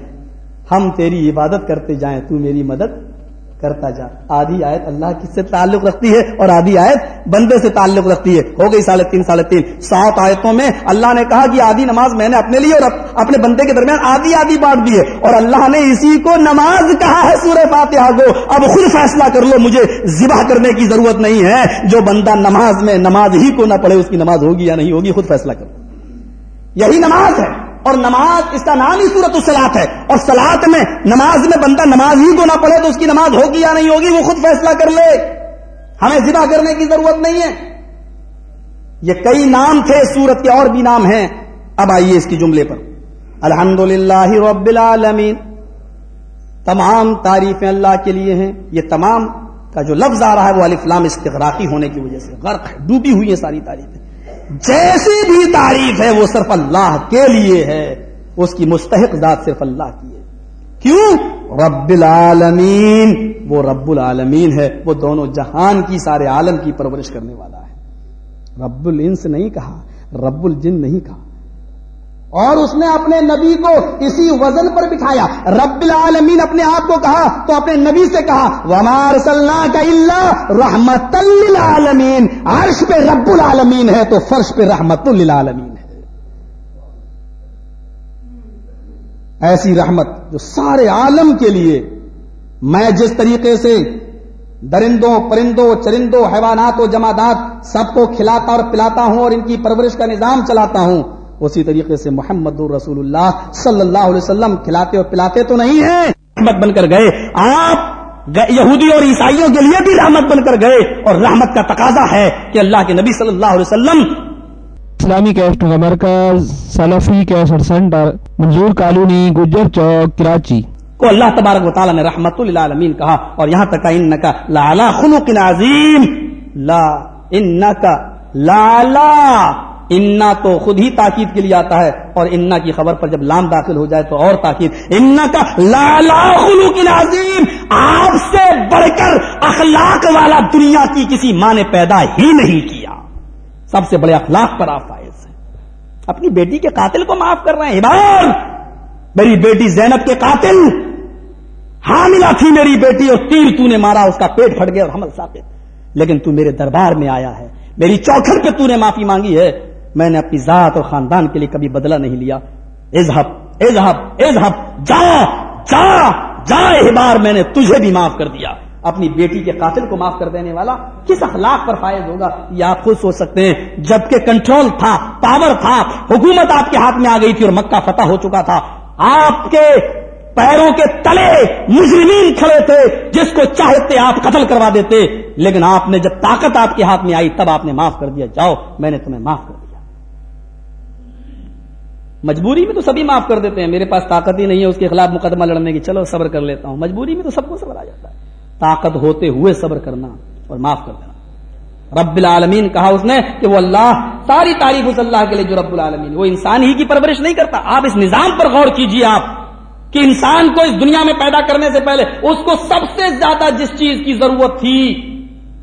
ہم تیری عبادت کرتے جائیں، تو میری مدد کرتا جا۔ آدھی آیت اللہ کس سے تعلق رکھتی ہے اور آدھی آیت بندے سے تعلق رکھتی ہے۔ ہو گئی ساڑھے تین ساڑھے تین۔ سات آیتوں میں اللہ نے کہا کہ آدھی نماز میں نے اپنے لیے اور اپنے بندے کے درمیان آدھی آدھی بانٹ دی ہے۔ اور اللہ نے اسی کو نماز کہا ہے سورہ فاتحہ کو۔ اب خود فیصلہ کر لو، مجھے ذبح کرنے کی ضرورت نہیں ہے۔ جو بندہ نماز میں نماز ہی کو نہ پڑھے، اس کی نماز ہوگی یا نہیں ہوگی، خود فیصلہ کرو یہی نماز ہے۔ اور نماز اس کا نام ہی سورت السلاط ہے اور سلاد میں نماز میں بندہ نماز ہی کو نہ پڑھے تو اس کی نماز ہوگی یا نہیں ہوگی وہ خود فیصلہ کر لے۔ ہمیں ذبح کرنے کی ضرورت نہیں ہے۔ یہ کئی نام تھے سورت کے اور بھی نام ہیں۔ اب آئیے اس کی جملے پر۔ الحمد للہ رب العالمین۔ تمام تعریفیں اللہ کے لیے ہیں۔ یہ تمام کا جو لفظ آ رہا ہے وہ الفلام استغراقی ہونے کی وجہ سے۔ غرق ڈوبی ہوئی ہیں ساری تعریفیں۔ جیسی بھی تعریف ہے وہ صرف اللہ کے لیے ہے، اس کی مستحق ذات صرف اللہ کی ہے۔ کیوں؟ رب العالمین، وہ رب العالمین ہے، وہ دونوں جہان کی سارے عالم کی پرورش کرنے والا ہے۔ رب الانس نہیں کہا، رب الجن نہیں کہا۔ اور اس نے اپنے نبی کو اسی وزن پر بٹھایا۔ رب العالمین اپنے آپ کو کہا، تو اپنے نبی سے کہا ومار صلاح کا اللہ رحمت للعالمین عرش پہ رب العالمین ہے تو فرش پہ رحمت للعالمین ہے۔ ایسی رحمت جو سارے عالم کے لیے، میں جس طریقے سے درندوں، پرندوں، چرندوں، حیوانات و جمادات سب کو کھلاتا اور پلاتا ہوں اور ان کی پرورش کا نظام چلاتا ہوں اسی طریقے سے محمد رسول اللہ صلی اللہ علیہ وسلم کھلاتے اور پلاتے تو نہیں ہیں رحمت بن کر گئے۔ آپ یہودی اور عیسائیوں کے لیے بھی رحمت بن کر گئے۔ اور رحمت کا تقاضا ہے کہ اللہ کے نبی صلی اللہ علیہ وسلم اسلامی کیسٹ کا مرکز Salafi cassette centre Manzoor colony Gujjar Chowk Karachi. کو اللہ تبارک و تعالیٰ نے رحمت للعالمین کہا اور یہاں تک ان کا لالا خلوق عظیم لا ان کا لالا انا تو خود ہی تاکید کے لیے آتا ہے اور انا کی خبر پر جب لام داخل ہو جائے تو اور تاکید۔ انا کا لالا خلوق عظیم۔ آپ سے بڑھ کر اخلاق والا دنیا کی کسی ماں نے پیدا ہی نہیں کیا۔ سب سے بڑے اخلاق پر آپ فائز ہیں۔ اپنی بیٹی کے قاتل کو معاف کر رہے ہیں۔ میری بیٹی زینب کے قاتل! حاملہ تھی میری بیٹی اور تیر تو نے مارا، اس کا پیٹ پھٹ گیا اور حمل ثابت لیکن تو میرے دربار میں آیا ہے۔ میری چوکھر پہ تو نے معافی مانگی ہے۔ میں نے اپنی ذات اور خاندان کے لیے کبھی بدلہ نہیں لیا۔ اظہب اظہب اظہب جا جا جا احبار میں نے تجھے بھی معاف کر دیا۔ اپنی بیٹی کے قاتل کو معاف کر دینے والا کس اخلاق پر فائز ہوگا؟ یہ آپ خود سوچ سکتے ہیں۔ جبکہ کنٹرول تھا پاور تھا، حکومت آپ کے ہاتھ میں آ گئی تھی اور مکہ فتح ہو چکا تھا۔ آپ کے پیروں کے تلے مجرمین کھڑے تھے، جس کو چاہتے آپ قتل کروا دیتے۔ لیکن آپ نے جب طاقت آپ کے ہاتھ میں آئی، تب آپ نے معاف کر دیا۔ جاؤ، میں نے تمہیں معاف کر مجبوری میں تو سبھی معاف کر دیتے ہیں، میرے پاس طاقت ہی نہیں ہے، اس کے خلاف مقدمہ لڑنے کی، چلو صبر کر لیتا ہوں۔ مجبوری میں تو سب کو صبر آ جاتا ہے۔ طاقت ہوتے ہوئے صبر کرنا اور معاف کر دینا۔ رب العالمین کہا اس نے کہ وہ اللہ، ساری تعریف اس اللہ کے لیے جو رب العالمین وہ انسان ہی کی پرورش نہیں کرتا۔ آپ اس نظام پر غور کیجیے آپ کہ انسان کو اس دنیا میں پیدا کرنے سے پہلے اس کو سب سے زیادہ جس چیز کی ضرورت تھی،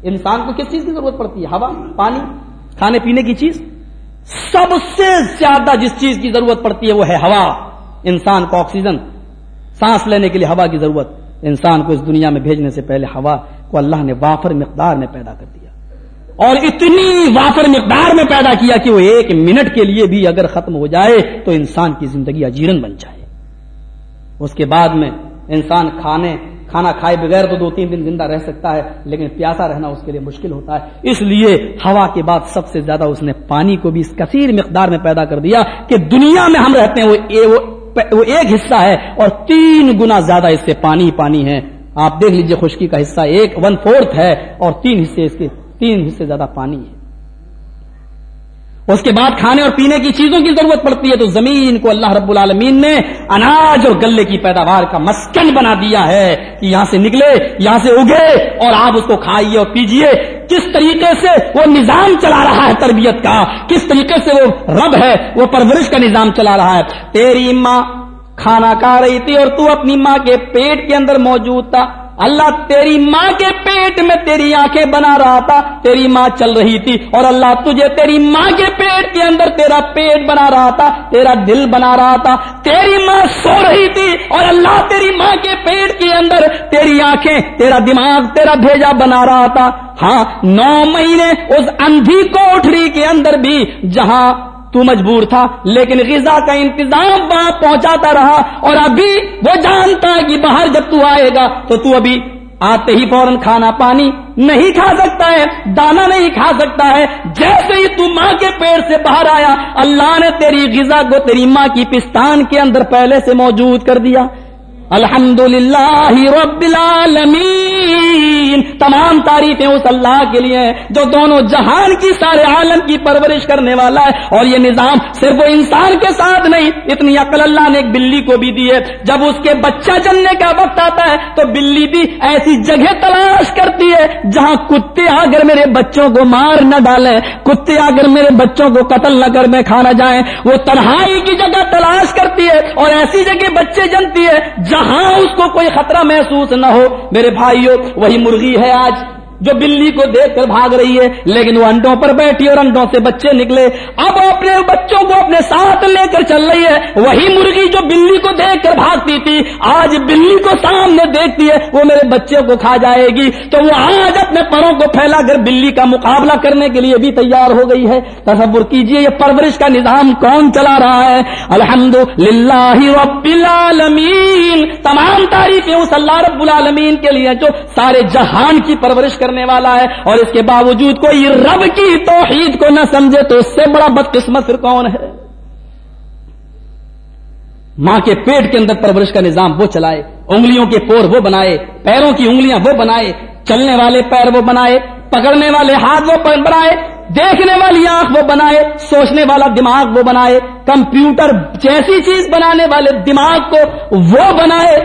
انسان کو کس چیز کی ضرورت پڑتی ہے؟ ہوا، پانی، کھانے پینے کی چیز؟ سب سے زیادہ جس چیز کی ضرورت پڑتی ہے وہ ہے ہوا، انسان کو آکسیجن، سانس لینے کے لیے ہوا کی ضرورت۔ انسان کو اس دنیا میں بھیجنے سے پہلے ہوا کو اللہ نے وافر مقدار میں پیدا کر دیا۔ اور اتنی وافر مقدار میں پیدا کیا کہ وہ ایک منٹ کے لیے بھی اگر ختم ہو جائے تو انسان کی زندگی اجیرن بن جائے۔ اس کے بعد میں انسان کھانے کھانا کھائے بغیر تو دو تین دن زندہ رہ سکتا ہے، لیکن پیاسا رہنا اس کے لیے مشکل ہوتا ہے۔ اس لیے ہوا کے بعد سب سے زیادہ اس نے پانی کو بھی اس کثیر مقدار میں پیدا کر دیا کہ دنیا میں ہم رہتے ہیں، وہ ایک حصہ ہے اور تین گنا زیادہ اس سے پانی پانی ہے۔ آپ دیکھ لیجیے خشکی کا حصہ، ایک ون فورتھ ہے اور تین حصے اس کے تین حصے زیادہ پانی ہے۔ اس کے بعد کھانے اور پینے کی چیزوں کی ضرورت پڑتی ہے تو زمین کو اللہ رب العالمین نے اناج اور گلے کی پیداوار کا مسکن بنا دیا ہے کہ یہاں سے نکلے، یہاں سے اگے اور آپ اس کو کھائیے اور پیجیے۔ کس طریقے سے وہ نظام چلا رہا ہے تربیت کا؟ کس طریقے سے وہ رب ہے؟ وہ پرورش کا نظام چلا رہا ہے۔ تیری ماں کھانا کھا رہی تھی اور تو اپنی ماں کے پیٹ کے اندر موجود تھا۔ اللہ تیری ماں کے پیٹ میں تیری آنکھیں بنا رہا تھا، تیری ماں چل رہی تھی، اور اللہ تجھے تیری ماں کے پیٹ کے اندر تیرا پیٹ بنا رہا تھا، تیرا دل بنا رہا تھا۔ تیری ماں سو رہی تھی، اور اللہ تیری ماں کے پیٹ کے اندر تیری آنکھیں، تیرا دماغ، تیرا بھیجا بنا رہا تھا۔ ہاں نو مہینے اس اندھی کوٹری کے اندر بھی، جہاں تو مجبور تھا، لیکن غذا کا انتظام وہاں پہنچاتا رہا اور ابھی وہ جانتا کہ باہر جب تو آئے گا تو تو ابھی آتے ہی فوراً کھانا پانی نہیں کھا سکتا ہے دانا نہیں کھا سکتا ہے۔ جیسے ہی تو ماں کے پیڑ سے باہر آیا، اللہ نے تیری غذا کو تیری ماں کی پستان کے اندر پہلے سے موجود کر دیا۔ الحمد للہ رب العالمین۔ تمام تعریفیں اس اللہ کے لیے جو دونوں جہان کی سارے عالم کی پرورش کرنے والا ہے۔ اور یہ نظام صرف وہ انسان کے ساتھ نہیں، اتنی عقل اللہ نے ایک بلی کو بھی دی ہے۔ جب اس کے بچہ جننے کا وقت آتا ہے تو بلی بھی ایسی جگہ تلاش کرتی ہے جہاں کتے آ کر میرے بچوں کو مار نہ ڈالیں، کتے آ کر میرے بچوں کو قتل نہ کر میں کھانا جائیں۔ وہ تنہائی کی جگہ تلاش کرتی ہے اور ایسی جگہ بچے جنتی ہے جہاں اس کو کوئی خطرہ محسوس نہ ہو میرے بھائیوں وہی مرغی ہے آج۔ جو بلی کو دیکھ کر بھاگ رہی ہے، لیکن وہ انڈوں پر بیٹھی اور انڈوں سے بچے نکلے۔ اب وہ اپنے بچوں کو اپنے ساتھ لے کر چل رہی ہے۔ وہی مرغی جو بلی کو دیکھ کر بھاگتی تھی، آج بلی کو سامنے دیکھتی ہے، وہ میرے بچے کو کھا جائے گی۔ تو وہ آج اپنے پروں کو پھیلا کر بلی کا مقابلہ کرنے کے لیے بھی تیار ہو گئی ہے۔ تصور کیجیے، یہ پرورش کا نظام کون چلا رہا ہے؟ الحمد للہ رب العالمین۔ تمام تعریفیں اس اللہ رب العالمین کے لیے جو سارے جہان کی پرورش کرنے کرنے والا ہے اور اس کے باوجود کوئی رب کی توحید کو نہ سمجھے تو اس سے بڑا بدقسمت پھر کون ہے؟ ماں کے پیٹ کے اندر پرورش کا نظام وہ چلائے، انگلیوں کے پور وہ بنائے، پیروں کی انگلیاں وہ بنائے، چلنے والے پیر وہ بنائے، پکڑنے والے ہاتھ وہ بنائے، دیکھنے والی آنکھ وہ بنائے، سوچنے والا دماغ وہ بنائے، کمپیوٹر جیسی چیز بنانے والے دماغ کو وہ بنائے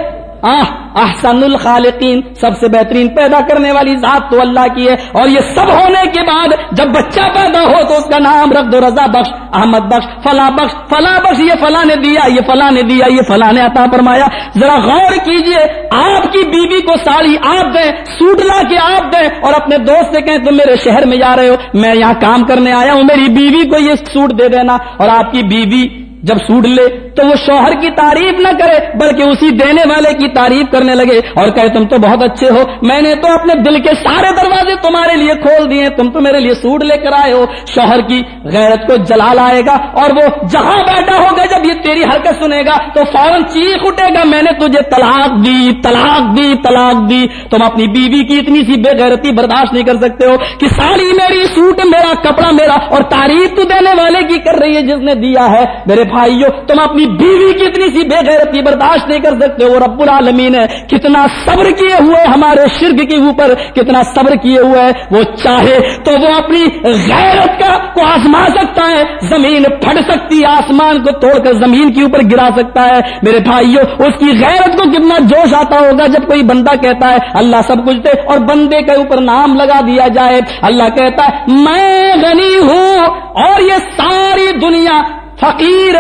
احسن الخالقین سب سے بہترین پیدا کرنے والی ذات تو اللہ کی ہے۔ اور یہ سب ہونے کے بعد جب بچہ پیدا ہو تو اس کا نام رکھ دو، رضا بخش، احمد بخش، فلاں بخش۔ فلاں بخش یہ فلاں نے دیا، یہ فلاں نے دیا، یہ فلاں نے عطا فرمایا۔ ذرا غور کیجیے، آپ کی بیوی کو ساڑی آپ دیں، سوٹ لا کے آپ دیں اور اپنے دوست سے کہیں، تم میرے شہر میں جا رہے ہو، میں یہاں کام کرنے آیا ہوں، میری بیوی کو یہ سوٹ دے دینا اور آپ کی بیوی جب سوٹ لے تو وہ شوہر کی تعریف نہ کرے، بلکہ اسی دینے والے کی تعریف کرنے لگے، اور کہے، تم تو بہت اچھے ہو، میں نے تو اپنے دل کے سارے دروازے تمہارے لیے کھول دیے تم تو میرے لیے سوٹ لے کر آئے ہو، شوہر کی غیرت کو جلال آئے گا، اور وہ جہاں بیٹھا ہوگا جب یہ تیری حرکت سنے گا، تو فوراً چیخ اٹھے گا، میں نے تجھے طلاق دی طلاق دی طلاق دی، تم اپنی بیوی کی اتنی سی بے غیرتی برداشت نہیں کر سکتے ہو، کہ ساڑی میری، سوٹ میرا، کپڑا میرا، اور تعریف تو دینے والے کی کر رہی ہے جس نے دیا ہے، میرے بھائیو، تم اپنی بیوی کی اتنی سی بے غیرتی برداشت نہیں کر سکتے وہ رب العالمین ہے کتنا صبر کیے ہوئے ہمارے شرک کے اوپر، کتنا صبر کیے ہوئے وہ چاہے تو وہ اپنی غیرت کا، کو آسما سکتا ہے، زمین پھٹ سکتی ہے، آسمان کو توڑ کر زمین کے اوپر گرا سکتا ہے۔ میرے بھائیوں اس کی غیرت کو کتنا جوش آتا ہوگا جب کوئی بندہ کہتا ہے، اللہ سب کچھ دے اور بندے کے اوپر نام لگا دیا جائے۔ اللہ کہتا ہے، میں غنی ہوں اور یہ ساری دنیا فقیر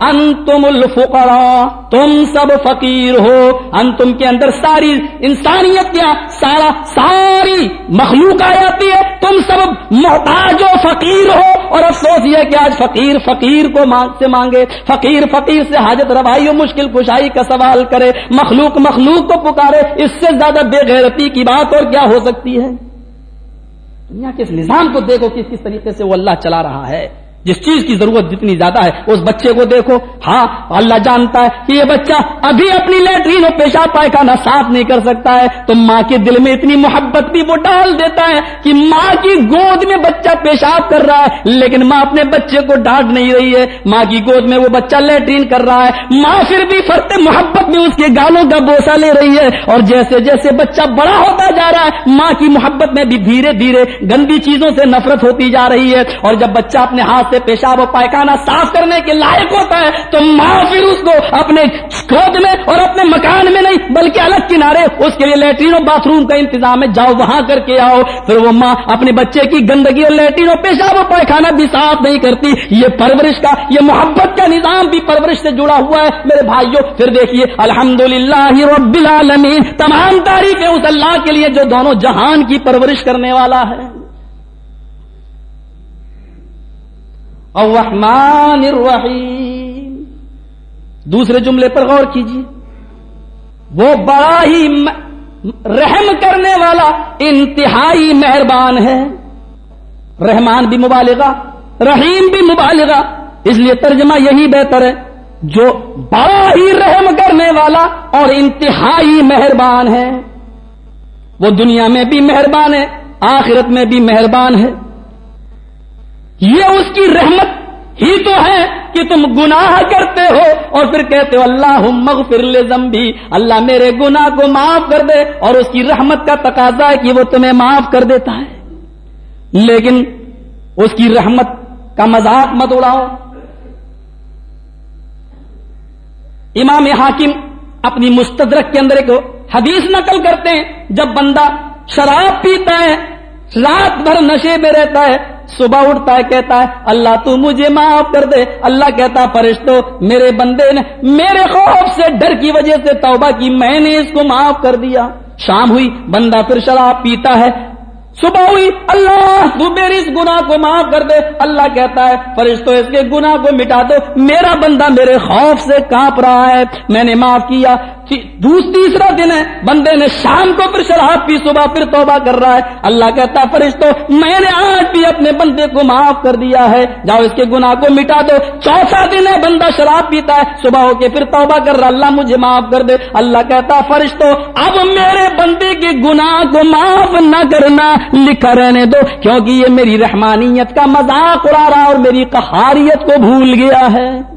انتم الفقراء، تم سب فقیر ہو۔ انتم کے اندر ساری انسانیت کیا سارا ساری مخلوق آ جاتی ہے۔ تم سب محتاج و فقیر ہو۔ اور افسوس یہ کہ آج فقیر فقیر کو سے مانگے، فقیر فقیر سے حاجت روائی و مشکل کشائی کا سوال کرے۔ مخلوق مخلوق کو پکارے، اس سے زیادہ بے غیرتی کی بات اور کیا ہو سکتی ہے؟ دنیا کے اس نظام کو دیکھو کس کس طریقے سے وہ اللہ چلا رہا ہے۔ جس چیز کی ضرورت جتنی زیادہ ہے، اس بچے کو دیکھو۔ ہاں اللہ جانتا ہے کہ یہ بچہ ابھی اپنی لیٹرین اور پیشاب پائخانہ صاف نہیں کر سکتا ہے۔ تو ماں کے دل میں اتنی محبت بھی وہ ڈال دیتا ہے کہ ماں کی گود میں بچہ پیشاب کر رہا ہے، لیکن ماں اپنے بچے کو ڈانٹ نہیں رہی ہے۔ ماں کی گود میں وہ بچہ لیٹرین کر رہا ہے۔ ماں پھر بھی فرتے محبت میں اس کے گالوں کا بوسا لے رہی ہے۔ اور جیسے جیسے بچہ بڑا ہوتا جا رہا ہے، ماں کی محبت میں بھی دھیرے دھیرے گندی چیزوں سے نفرت ہوتی جا رہی ہے۔ اور جب بچہ اپنے ہاتھ سے پیشاب و پائخانہ صاف کرنے کے لائق ہوتا ہے، تو ماں پھر اس کو اپنے کھود میں اور اپنے مکان میں نہیں، بلکہ الگ کنارے اس کے لیے لیٹرین اور باتھ روم کا انتظام ہے۔ جاؤ وہاں کر کے آؤ۔ پھر وہ ماں اپنے بچے کی گندگی اور لیٹرین اور پیشاب و پائخانہ بھی صاف نہیں کرتی۔ یہ پرورش کا، یہ محبت کا نظام بھی پرورش سے جڑا ہوا ہے۔ میرے بھائیوں پھر دیکھیے الحمد للہ رب العالمین، تمام تاریخ اس اللہ کے لیے جو دونوں جہان کی پرورش کرنے والا ہے۔ الرحمن الرحیم۔ دوسرے جملے پر غور کیجیے۔ وہ بڑا ہی رحم کرنے والا انتہائی مہربان ہے۔ رحمان بھی مبالغہ، رحیم بھی مبالغہ۔ اس لیے ترجمہ یہی بہتر ہے، جو بڑا ہی رحم کرنے والا اور انتہائی مہربان ہے۔ وہ دنیا میں بھی مہربان ہے، آخرت میں بھی مہربان ہے۔ یہ اس کی رحمت ہی تو ہے کہ تم گناہ کرتے ہو اور پھر کہتے ہو اللہ مغفر لے زمبی اللہ میرے گناہ کو معاف کر دے اور اس کی رحمت کا تقاضا ہے کہ وہ تمہیں معاف کر دیتا ہے۔ لیکن اس کی رحمت کا مذاق مت اڑاؤ۔ امام حاکم اپنی مستدرک کے اندر ایک حدیث نقل کرتے ہیں، جب بندہ شراب پیتا ہے، رات بھر نشے میں رہتا ہے صبح اٹھتا ہے، کہتا ہے، اللہ تو مجھے معاف کر دے۔ اللہ کہتا فرشتو، میرے بندے نے میرے خوف سے ڈر کی وجہ سے توبہ کی، میں نے اس کو معاف کر دیا۔ شام ہوئی، بندہ پھر شراب پیتا ہے صبح ہوئی، اللہ تو میری اس گناہ کو معاف کر دے۔ اللہ کہتا ہے، فرشتو، اس کے گناہ کو مٹا دو۔ میرا بندہ میرے خوف سے کانپ رہا ہے۔ میں نے معاف کیا۔ تیسرا دن ہے۔ بندے نے شام کو پھر شراب پی، صبح پھر توبہ کر رہا ہے۔ اللہ کہتا ہے، فرشتو، میں نے آج بھی اپنے بندے کو معاف کر دیا ہے۔ جاؤ، اس کے گناہ کو مٹا دو۔ چوتھا دن ہے، بندہ شراب پیتا ہے۔ صبح ہو کے پھر توبہ کر رہا اللہ مجھے معاف کر دے۔ اللہ کہتا فرشتو، اب میرے بندے کے گناہ کو معاف نہ کرنا۔ لکھا رہنے دو، کیونکہ یہ میری رحمانیت کا مذاق اڑا رہا اور میری قہاریت کو بھول گیا ہے۔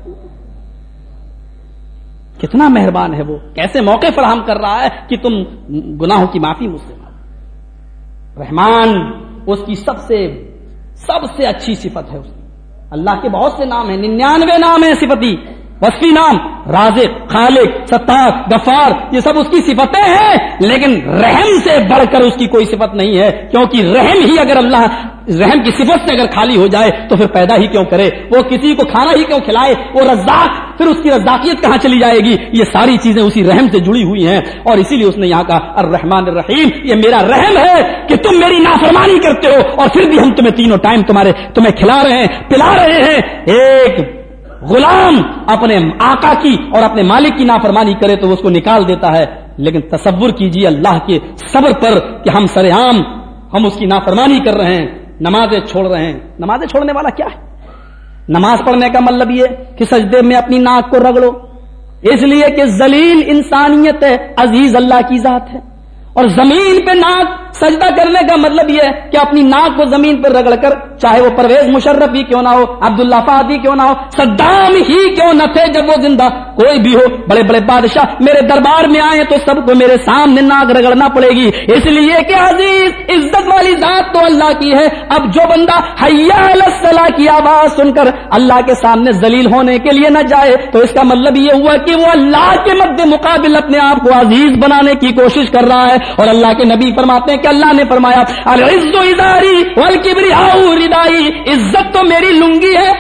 کتنا مہربان ہے وہ، کیسے موقع فراہم کر رہا ہے کہ تم گناہوں کی معافی مجھ سے رحمان، اس کی سب سے سب سے اچھی صفت ہے اس کی۔ اللہ کے بہت سے نام ہیں، ننانوے نام ہیں صفتی۔ وسفی نام، رازق، خالق ستار غفار، یہ سب اس کی صفتیں ہیں، لیکن رحم سے بڑھ کر اس کی کوئی صفت نہیں ہے، کیونکہ رحم ہی اگر اللہ رحم کی صفت سے اگر خالی ہو جائے، تو پھر پیدا ہی کیوں کرے؟ وہ کسی کو کھانا ہی کیوں کھلائے؟ وہ رزاق، پھر اس کی رزاقیت کہاں چلی جائے گی؟ یہ ساری چیزیں اسی رحم سے جڑی ہوئی ہیں، اور اسی لیے اس نے یہاں کا الرحمن الرحیم، یہ میرا رحم ہے کہ تم میری نافرمانی کرتے ہو، اور پھر بھی ہم تمہیں تینوں ٹائم تمہارے، تمہیں کھلا رہے ہیں، پلا رہے ہیں، ایک غلام اپنے آقا کی اور اپنے مالک کی نافرمانی کرے تو اس کو نکال دیتا ہے۔ لیکن تصور کیجیے اللہ کے صبر پر کہ ہم سر عام، ہم اس کی نافرمانی کر رہے ہیں، نمازیں چھوڑ رہے ہیں۔ نمازیں چھوڑنے والا کیا ہے؟ نماز پڑھنے کا مطلب یہ کہ سجدے میں اپنی ناک کو رگڑو۔ اس لیے کہ ذلیل انسانیت ہے، عزیز اللہ کی ذات ہے۔ اور زمین پہ ناک سجدہ کرنے کا مطلب یہ ہے کہ اپنی ناک کو زمین پر رگڑ کر، چاہے وہ پرویز مشرف ہی کیوں نہ ہو، عبداللہ فادی کیوں نہ ہو، صدام ہی کیوں نہ تھے جب وہ زندہ کوئی بھی ہو، بڑے بڑے بادشاہ میرے دربار میں آئے تو سب کو میرے سامنے ناک رگڑنا پڑے گی۔ اس لیے کہ عزیز، عزت والی ذات تو اللہ کی ہے۔ اب جو بندہ حیا کی آواز سن کر اللہ کے سامنے ذلیل ہونے کے لیے نہ جائے، تو اس کا مطلب یہ ہوا کہ وہ اللہ کے مد مقابل اپنے آپ کو عزیز بنانے کی کوشش کر رہا ہے۔ اور اللہ کے نبی فرماتے ہیں کہ کہ اللہ نے فرمایا ردائی. عزت تو میری لنگی ہے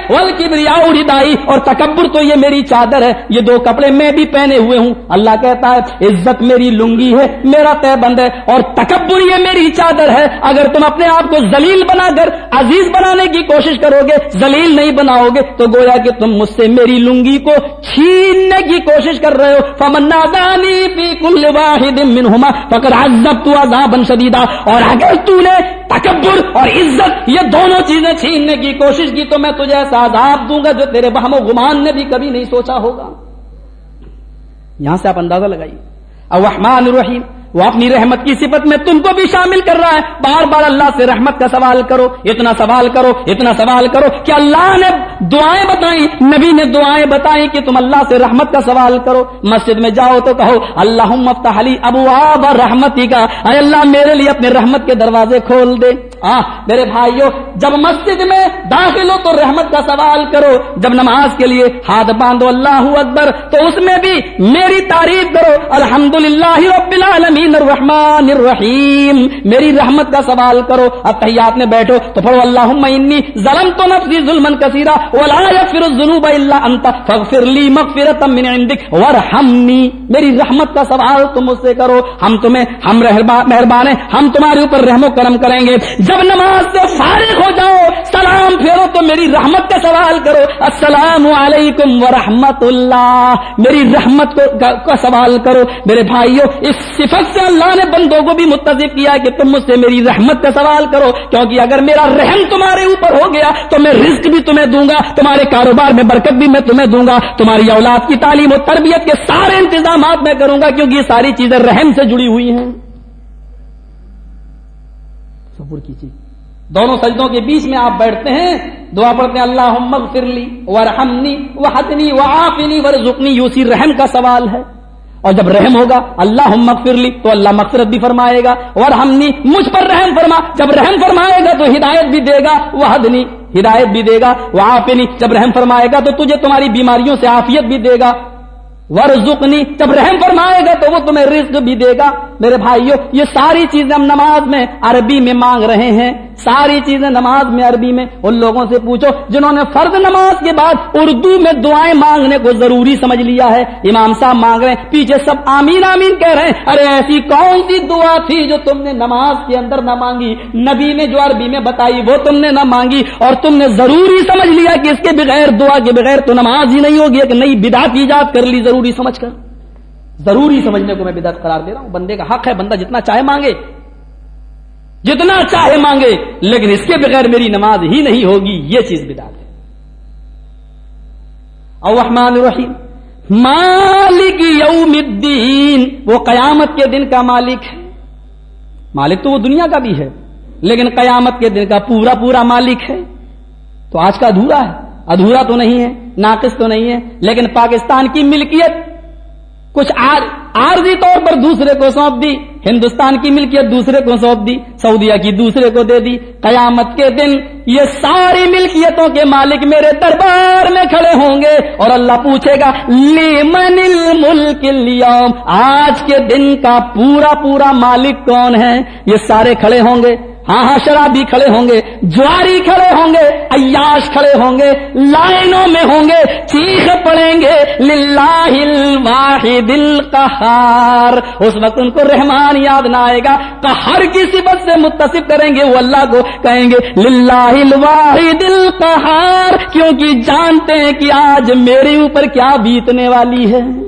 ردائی۔ اور تکبر تو یہ میری چادر ہے، یہ دو کپڑے میں بھی پہنے ہوئے ہوں۔ اللہ کہتا ہے، عزت میری لنگی ہے، میرا طے بند ہے۔ اور تکبر یہ میری چادر ہے۔ اگر تم اپنے آپ کو ذلیل بنا کر عزیز بنانے کی کوشش کرو گے ذلیل نہیں بناؤ گے تو گویا کہ تم مجھ سے میری لنگی کو چھیننے کی کوشش کر رہے ہو۔ فمنا دانی پی کل واحد منہما فقر عذب عذابا شدیدا اور اگر تو نے تکبر اور عزت، یہ دونوں چیزیں چھیننے کی کوشش کی تو میں تجھے ایسا عذاب دوں گا جو تیرے بہم و گمان نے بھی کبھی نہیں سوچا ہوگا۔ یہاں سے آپ اندازہ لگائیے۔ اب الرحیم۔ وہ اپنی رحمت کی صفت میں تم کو بھی شامل کر رہا ہے۔ بار بار اللہ سے رحمت کا سوال کرو، اتنا سوال کرو، اتنا سوال کرو کہ اللہ نے دعائیں بتائیں، نبی نے دعائیں بتائیں کہ تم اللہ سے رحمت کا سوال کرو۔ مسجد میں جاؤ تو کہو اللہ علی ابو آب رحمتی کا اے اللہ میرے لیے اپنے رحمت کے دروازے کھول دے۔ آ میرے بھائیوں جب مسجد میں داخل ہو تو رحمت کا سوال کرو۔ جب نماز کے لیے ہاتھ باندھو، اللہ اکبر، تو اس میں بھی میری تعریف کرو۔ الحمد للہ رب العالمین الرحمن الرحیم۔ میری رحمت کا سوال کرو۔ اب تحیات میں بیٹھو تو پڑھو اللہ انی ظلم تو نفسی ظلم کثیرہ ولا یغفر الذنوب الا انت فاغفر لی مغفرۃ من عندك وارحمنی۔ میری رحمت کا سوال تم مجھ سے کرو۔ ہم تمہیں، ہم مہربان ہیں۔ ہم تمہارے اوپر رحم و کرم کریں گے۔ جب نماز سے فارغ ہو جاؤ، سلام پھیرو تو میری رحمت کا سوال کرو، السلام علیکم ورحمت اللہ۔ میری رحمت کا سوال کرو۔ میرے بھائیوں اس صفت سے اللہ نے بندوں کو بھی متضف کیا کہ تم مجھ سے میری رحمت کا سوال کرو۔ کیونکہ اگر میرا رحم تمہارے اوپر ہو گیا، تو میں رزق بھی تمہیں دوں گا، تمہارے کاروبار میں برکت بھی میں تمہیں دوں گا۔ تمہاری اولاد کی تعلیم و تربیت کے سارے انتظامات میں کروں گا، کیونکہ یہ ساری چیزیں رحم سے جڑی ہوئی ہیں۔ تصور کیجیے۔ دونوں سجدوں کے بیچ میں آپ بیٹھتے ہیں، دعا پڑھتے ہیں اللہ فرلی ورحمنی وحدنی وعافنی ورزقنی یوسی رحم کا سوال ہے۔ اور جب رحم ہوگا اللہ فرلی تو اللہ مغفرت بھی فرمائے گا ورحمنی مجھ پر رحم فرما، جب رحم فرمائے گا تو ہدایت بھی دے گا، وحدنی ہدایت بھی دے گا، وعافنی جب رحم فرمائے گا تو تجھے تمہاری بیماریوں سے عافیت بھی دے گا۔ ورزقنی، جب رحم فرمائے گا تو وہ تمہیں رزق بھی دے گا۔ میرے بھائیو، یہ ساری چیزیں ہم نماز میں عربی میں مانگ رہے ہیں۔ ساری چیزیں نماز میں، عربی میں، ان لوگوں سے پوچھو، جنہوں نے فرض نماز کے بعد اردو میں دعائیں مانگنے کو ضروری سمجھ لیا ہے۔ امام صاحب مانگ رہے ہیں، پیچھے سب آمین آمین کہہ رہے ہیں۔ ارے، ایسی کون سی دعا تھی جو تم نے نماز کے اندر نہ مانگی؟ نبی نے جو عربی میں بتائی، وہ تم نے نہ مانگی۔ اور تم نے ضروری سمجھ لیا کہ اس کے بغیر دعا کے بغیر تو نماز ہی نہیں ہوگی، ایک نئی بدعت ایجاد کر لی ضروری سمجھ کر۔ ضروری سمجھنے کو میں بدعت قرار دے رہا ہوں۔ بندے کا حق ہے، بندہ جتنا چاہے مانگے۔ جتنا چاہے مانگے، لیکن اس کے بغیر میری نماز ہی نہیں ہوگی، یہ چیز بدعت ہے۔ الرحمن الرحیم۔ مالک یوم الدین، وہ قیامت کے دن کا مالک ہے۔ مالک تو وہ دنیا کا بھی ہے، لیکن قیامت کے دن کا پورا پورا مالک ہے۔ تو آج کا ادھورا ہے۔ ادھورا تو نہیں ہے، ناقص تو نہیں ہے، لیکن پاکستان کی ملکیت کچھ عارضی طور پر دوسرے کو سونپ دی، ہندوستان کی ملکیت دوسرے کو سونپ دی، سعودیہ کی دوسرے کو دے دی۔ قیامت کے دن یہ ساری ملکیتوں کے مالک میرے دربار میں کھڑے ہوں گے اور اللہ پوچھے گا لیمن الملک اليوم؟ آج کے دن کا پورا پورا مالک کون ہے؟ یہ سارے کھڑے ہوں گے۔ ہاں شرابی کھڑے ہوں گے، جواری کھڑے ہوں گے، عیاش کھڑے ہوں گے، لائنوں میں ہوں گے، چیخ پڑیں گے، للہ الواحد القہار۔ اس وقت ان کو رحمان یاد نہ آئے گا۔ کہ ہر کسی بت سے متصف کریں گے، وہ اللہ کو کہیں گے، للہ الواحد القہار۔ کیونکہ جانتے ہیں کہ آج میرے اوپر کیا بیتنے والی ہے۔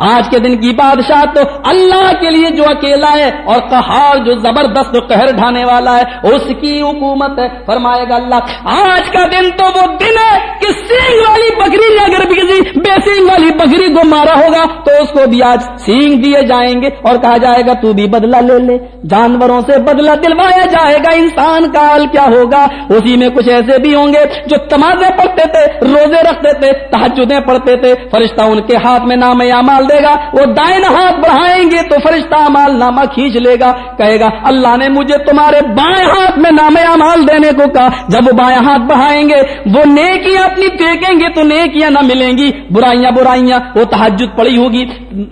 آج کے دن کی بادشاہ تو اللہ کے لیے جو اکیلا ہے اور کہار جو زبردست قہر ڈھانے والا ہے، اس کی حکومت ہے۔ فرمائے گا اللہ، آج کا دن تو وہ دن ہے کہ سینگ والی بکری نے اگر کسی بے سینگ والی بکری کو مارا ہوگا تو اس کو بھی آج سینگ دیے جائیں گے۔ اور کہا جائے گا، تو بھی بدلہ لے لے۔ جانوروں سے بدلہ دلوایا جائے گا۔ انسان کا حال کیا ہوگا؟ اسی میں کچھ ایسے بھی ہوں گے جو تمازے پڑھتے تھے، روزے رکھتے تھے تحجدیں پڑھتے تھے۔ فرشتہ ان کے ہاتھ میں نام یا مال دے گا، وہ دائن ہاتھ بڑھائیں گے تو فرشتہ مال نامہ کھینچ لے گا، کہے گا، اللہ نے مجھے تمہارے بائیں ہاتھ میں نام مال دینے کو کہا، جب وہ بائیں ہاتھ بڑھائیں گے، وہ نیکیاں اپنی پھینکیں گے تو نیکیاں نہ ملیں گی۔ برائیاں برائیاں، وہ تحجد پڑی ہوگی،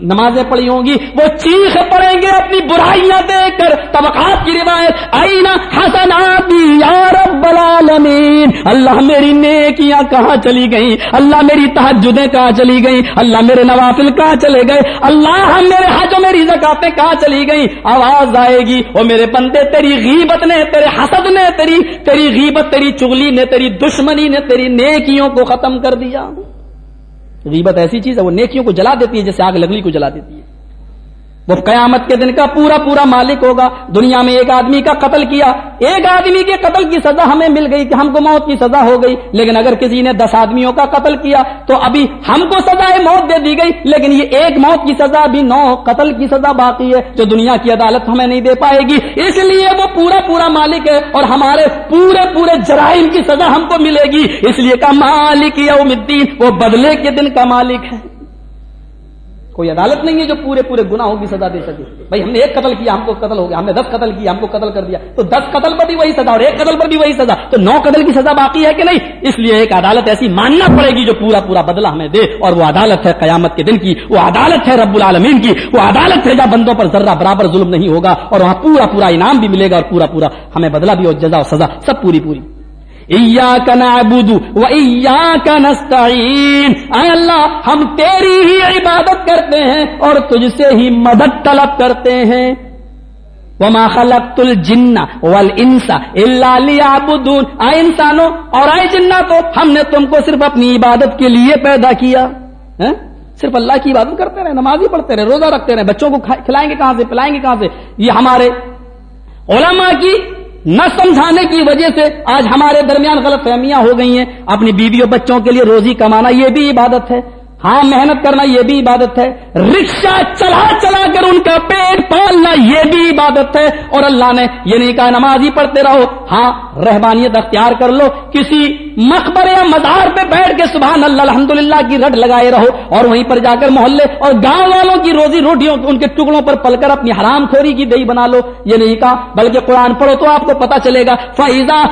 نمازیں پڑی ہوں گی، وہ چیخ پڑیں گے اپنی برائیاں دیکھ کر۔ طبقات کی روایت آئینہ حسناتی یا رب العالمین اللہ میری نیکیاں کہاں چلی گئی اللہ میری تحجدیں کہاں چلی گئی اللہ میرے نوافل کہاں چلے گئے۔ اللہ ہم میرے حج و میری زکاتیں کہاں چلی گئی آواز آئے گی۔ وہ میرے بندے، تیری غیبت نے، تیرے حسد نے، تیری تیری غیبت، تیری چگلی نے، تیری دشمنی نے، تیری نیکیوں کو ختم کر دیا۔ غیبت ایسی چیز ہے، وہ نیکیوں کو جلا دیتی ہے جیسے آگ لگلی کو جلا دیتی ہے۔ وہ قیامت کے دن کا پورا پورا مالک ہوگا۔ دنیا میں ایک آدمی کا قتل کیا۔ ایک آدمی کے قتل کی سزا ہمیں مل گئی کہ ہم کو موت کی سزا ہو گئی۔ لیکن اگر کسی نے دس آدمیوں کا قتل کیا تو ابھی ہم کو سزا موت دے دی گئی۔ لیکن یہ ایک موت کی سزا بھی نو، قتل کی سزا باقی ہے۔ جو دنیا کی عدالت ہمیں نہیں دے پائے گی۔ اس لیے وہ پورا پورا مالک ہے اور ہمارے پورے پورے جرائم کی سزا ہم کو ملے گی۔ اس لیے کا مالک یوم الدین، وہ بدلے کے دن کا مالک ہے۔ کوئی عدالت نہیں ہے جو پورے پورے گناہوں کی سزا دے سکے۔ بھائی ہم نے ایک قتل کیا، ہم کو قتل ہو گیا، ہم نے دس قتل کیا ہم کو قتل کر دیا۔ تو دس قتل پر بھی وہی سزا اور ایک قتل پر بھی وہی سزا۔ تو نو قتل کی سزا باقی ہے کہ نہیں؟ اس لیے ایک عدالت ایسی ماننا پڑے گی جو پورا پورا بدلہ ہمیں دے اور وہ عدالت ہے قیامت کے دن کی، وہ عدالت ہے رب العالمین کی، وہ عدالت ہے جہاں بندوں پر ذرہ برابر ظلم نہیں ہوگا اور وہاں پورا پورا انعام بھی ملے گا اور پورا پورا ہمیں بدلہ بھی اور جزا اور سزا سب پوری پوری۔ کا نعبد و کا نستعین اے اللہ، ہم تیری ہی عبادت کرتے ہیں اور تجھ سے ہی مدد طلب کرتے ہیں۔ وما خلقت الجن والانس الا ليعبدون۔ اے انسانوں اور اے جنہ تو ہم نے تم کو صرف اپنی عبادت کے لیے پیدا کیا۔ ہاں؟ صرف اللہ کی عبادت کرتے رہے نماز ہی پڑھتے رہے، روزہ رکھتے رہے، بچوں کو کھلائیں گے کہاں سے؟ پلائیں گے کہاں سے؟ یہ ہمارے علماء کی نہ سمجھانے کی وجہ سے آج ہمارے درمیان غلط فہمیاں ہو گئی ہیں۔ اپنی بیویوں بچوں کے لیے روزی کمانا یہ بھی عبادت ہے۔ ہاں محنت کرنا یہ بھی عبادت ہے۔ رکشہ چلا چلا کر ان کا پیٹ پالنا یہ بھی عبادت ہے۔ اور اللہ نے یہ نہیں کہا نماز ہی پڑھتے رہو۔ ہاں رہبانیت اختیار کر لو۔ کسی مقبر یا مزار پہ بیٹھ کے سبحان اللہ الحمد کی رٹ لگائے رہو اور وہیں پر جا کر محلے اور گاؤں والوں کی روزی روٹیوں، ان کے ٹکڑوں پر پل کر اپنی حرام خوری کی دہی بنا لو۔ یہ نہیں کہا، بلکہ قرآن پڑھو تو آپ کو پتا چلے گا۔ فائزہ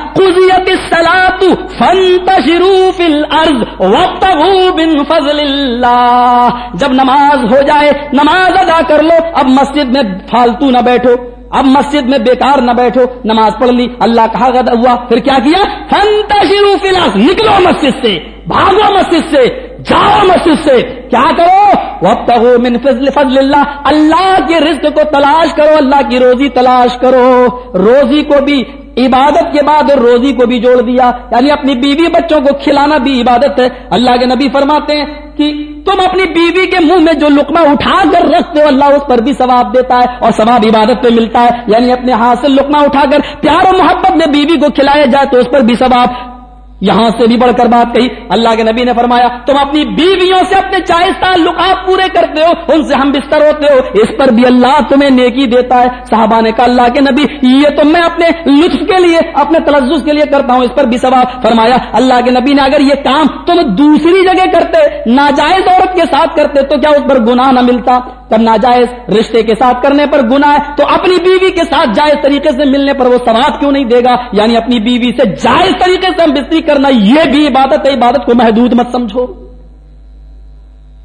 فضل اللہ جب نماز ہو جائے، نماز ادا کر لو، اب مسجد میں فالتو نہ بیٹھو۔ اب مسجد میں بیکار نہ بیٹھو، نماز پڑھ لی، اللہ کہا، غد ہوا پھر کیا کیا؟ فنتشرو فلاس نکلو مسجد سے، بھاگو مسجد سے، جاؤ مسجد سے۔ کیا کرو؟ من فضل فضل اللہ اللہ کے رزق کو تلاش کرو، اللہ کی روزی تلاش کرو۔ روزی کو بھی عبادت کے بعد روزی کو بھی جوڑ دیا یعنی اپنی بیوی بچوں کو کھلانا بھی عبادت ہے۔ اللہ کے نبی فرماتے ہیں کہ تم اپنی بیوی کے منہ میں جو لکما اٹھا کر رکھتے ہو، اللہ اس پر بھی ثواب دیتا ہے اور ثواب عبادت پہ ملتا ہے۔ یعنی اپنے ہاتھ سے لکما اٹھا کر پیار و محبت میں بیوی کو کھلایا جائے تو اس پر بھی ثواب۔ یہاں سے بھی بڑھ کر بات کہی، اللہ کے نبی نے فرمایا، تم اپنی بیویوں سے اپنے جائز تعلقات پورے کرتے ہو، ان سے ہم بستر ہوتے ہو، اس پر بھی اللہ تمہیں نیکی دیتا ہے۔ صحابہ نے کہا، اللہ کے نبی، یہ تو میں اپنے لطف کے لیے، اپنے تلزز کے لیے کرتا ہوں، اس پر بھی سوال فرمایا، اللہ کے نبی نے اگر یہ کام تم دوسری جگہ کرتے، ناجائز عورت کے ساتھ کرتے، تو کیا اس پر گناہ نہ ملتا؟ تب ناجائز رشتے کے ساتھ کرنے پر گناہ ہے، تو اپنی بیوی کے ساتھ جائز طریقے سے ملنے پر وہ ثواب کیوں نہیں دے گا؟ یعنی اپنی بیوی سے جائز طریقے سے ہم بستری کرنا، یہ بھی عبادت ہے، عبادت کو محدود مت سمجھو۔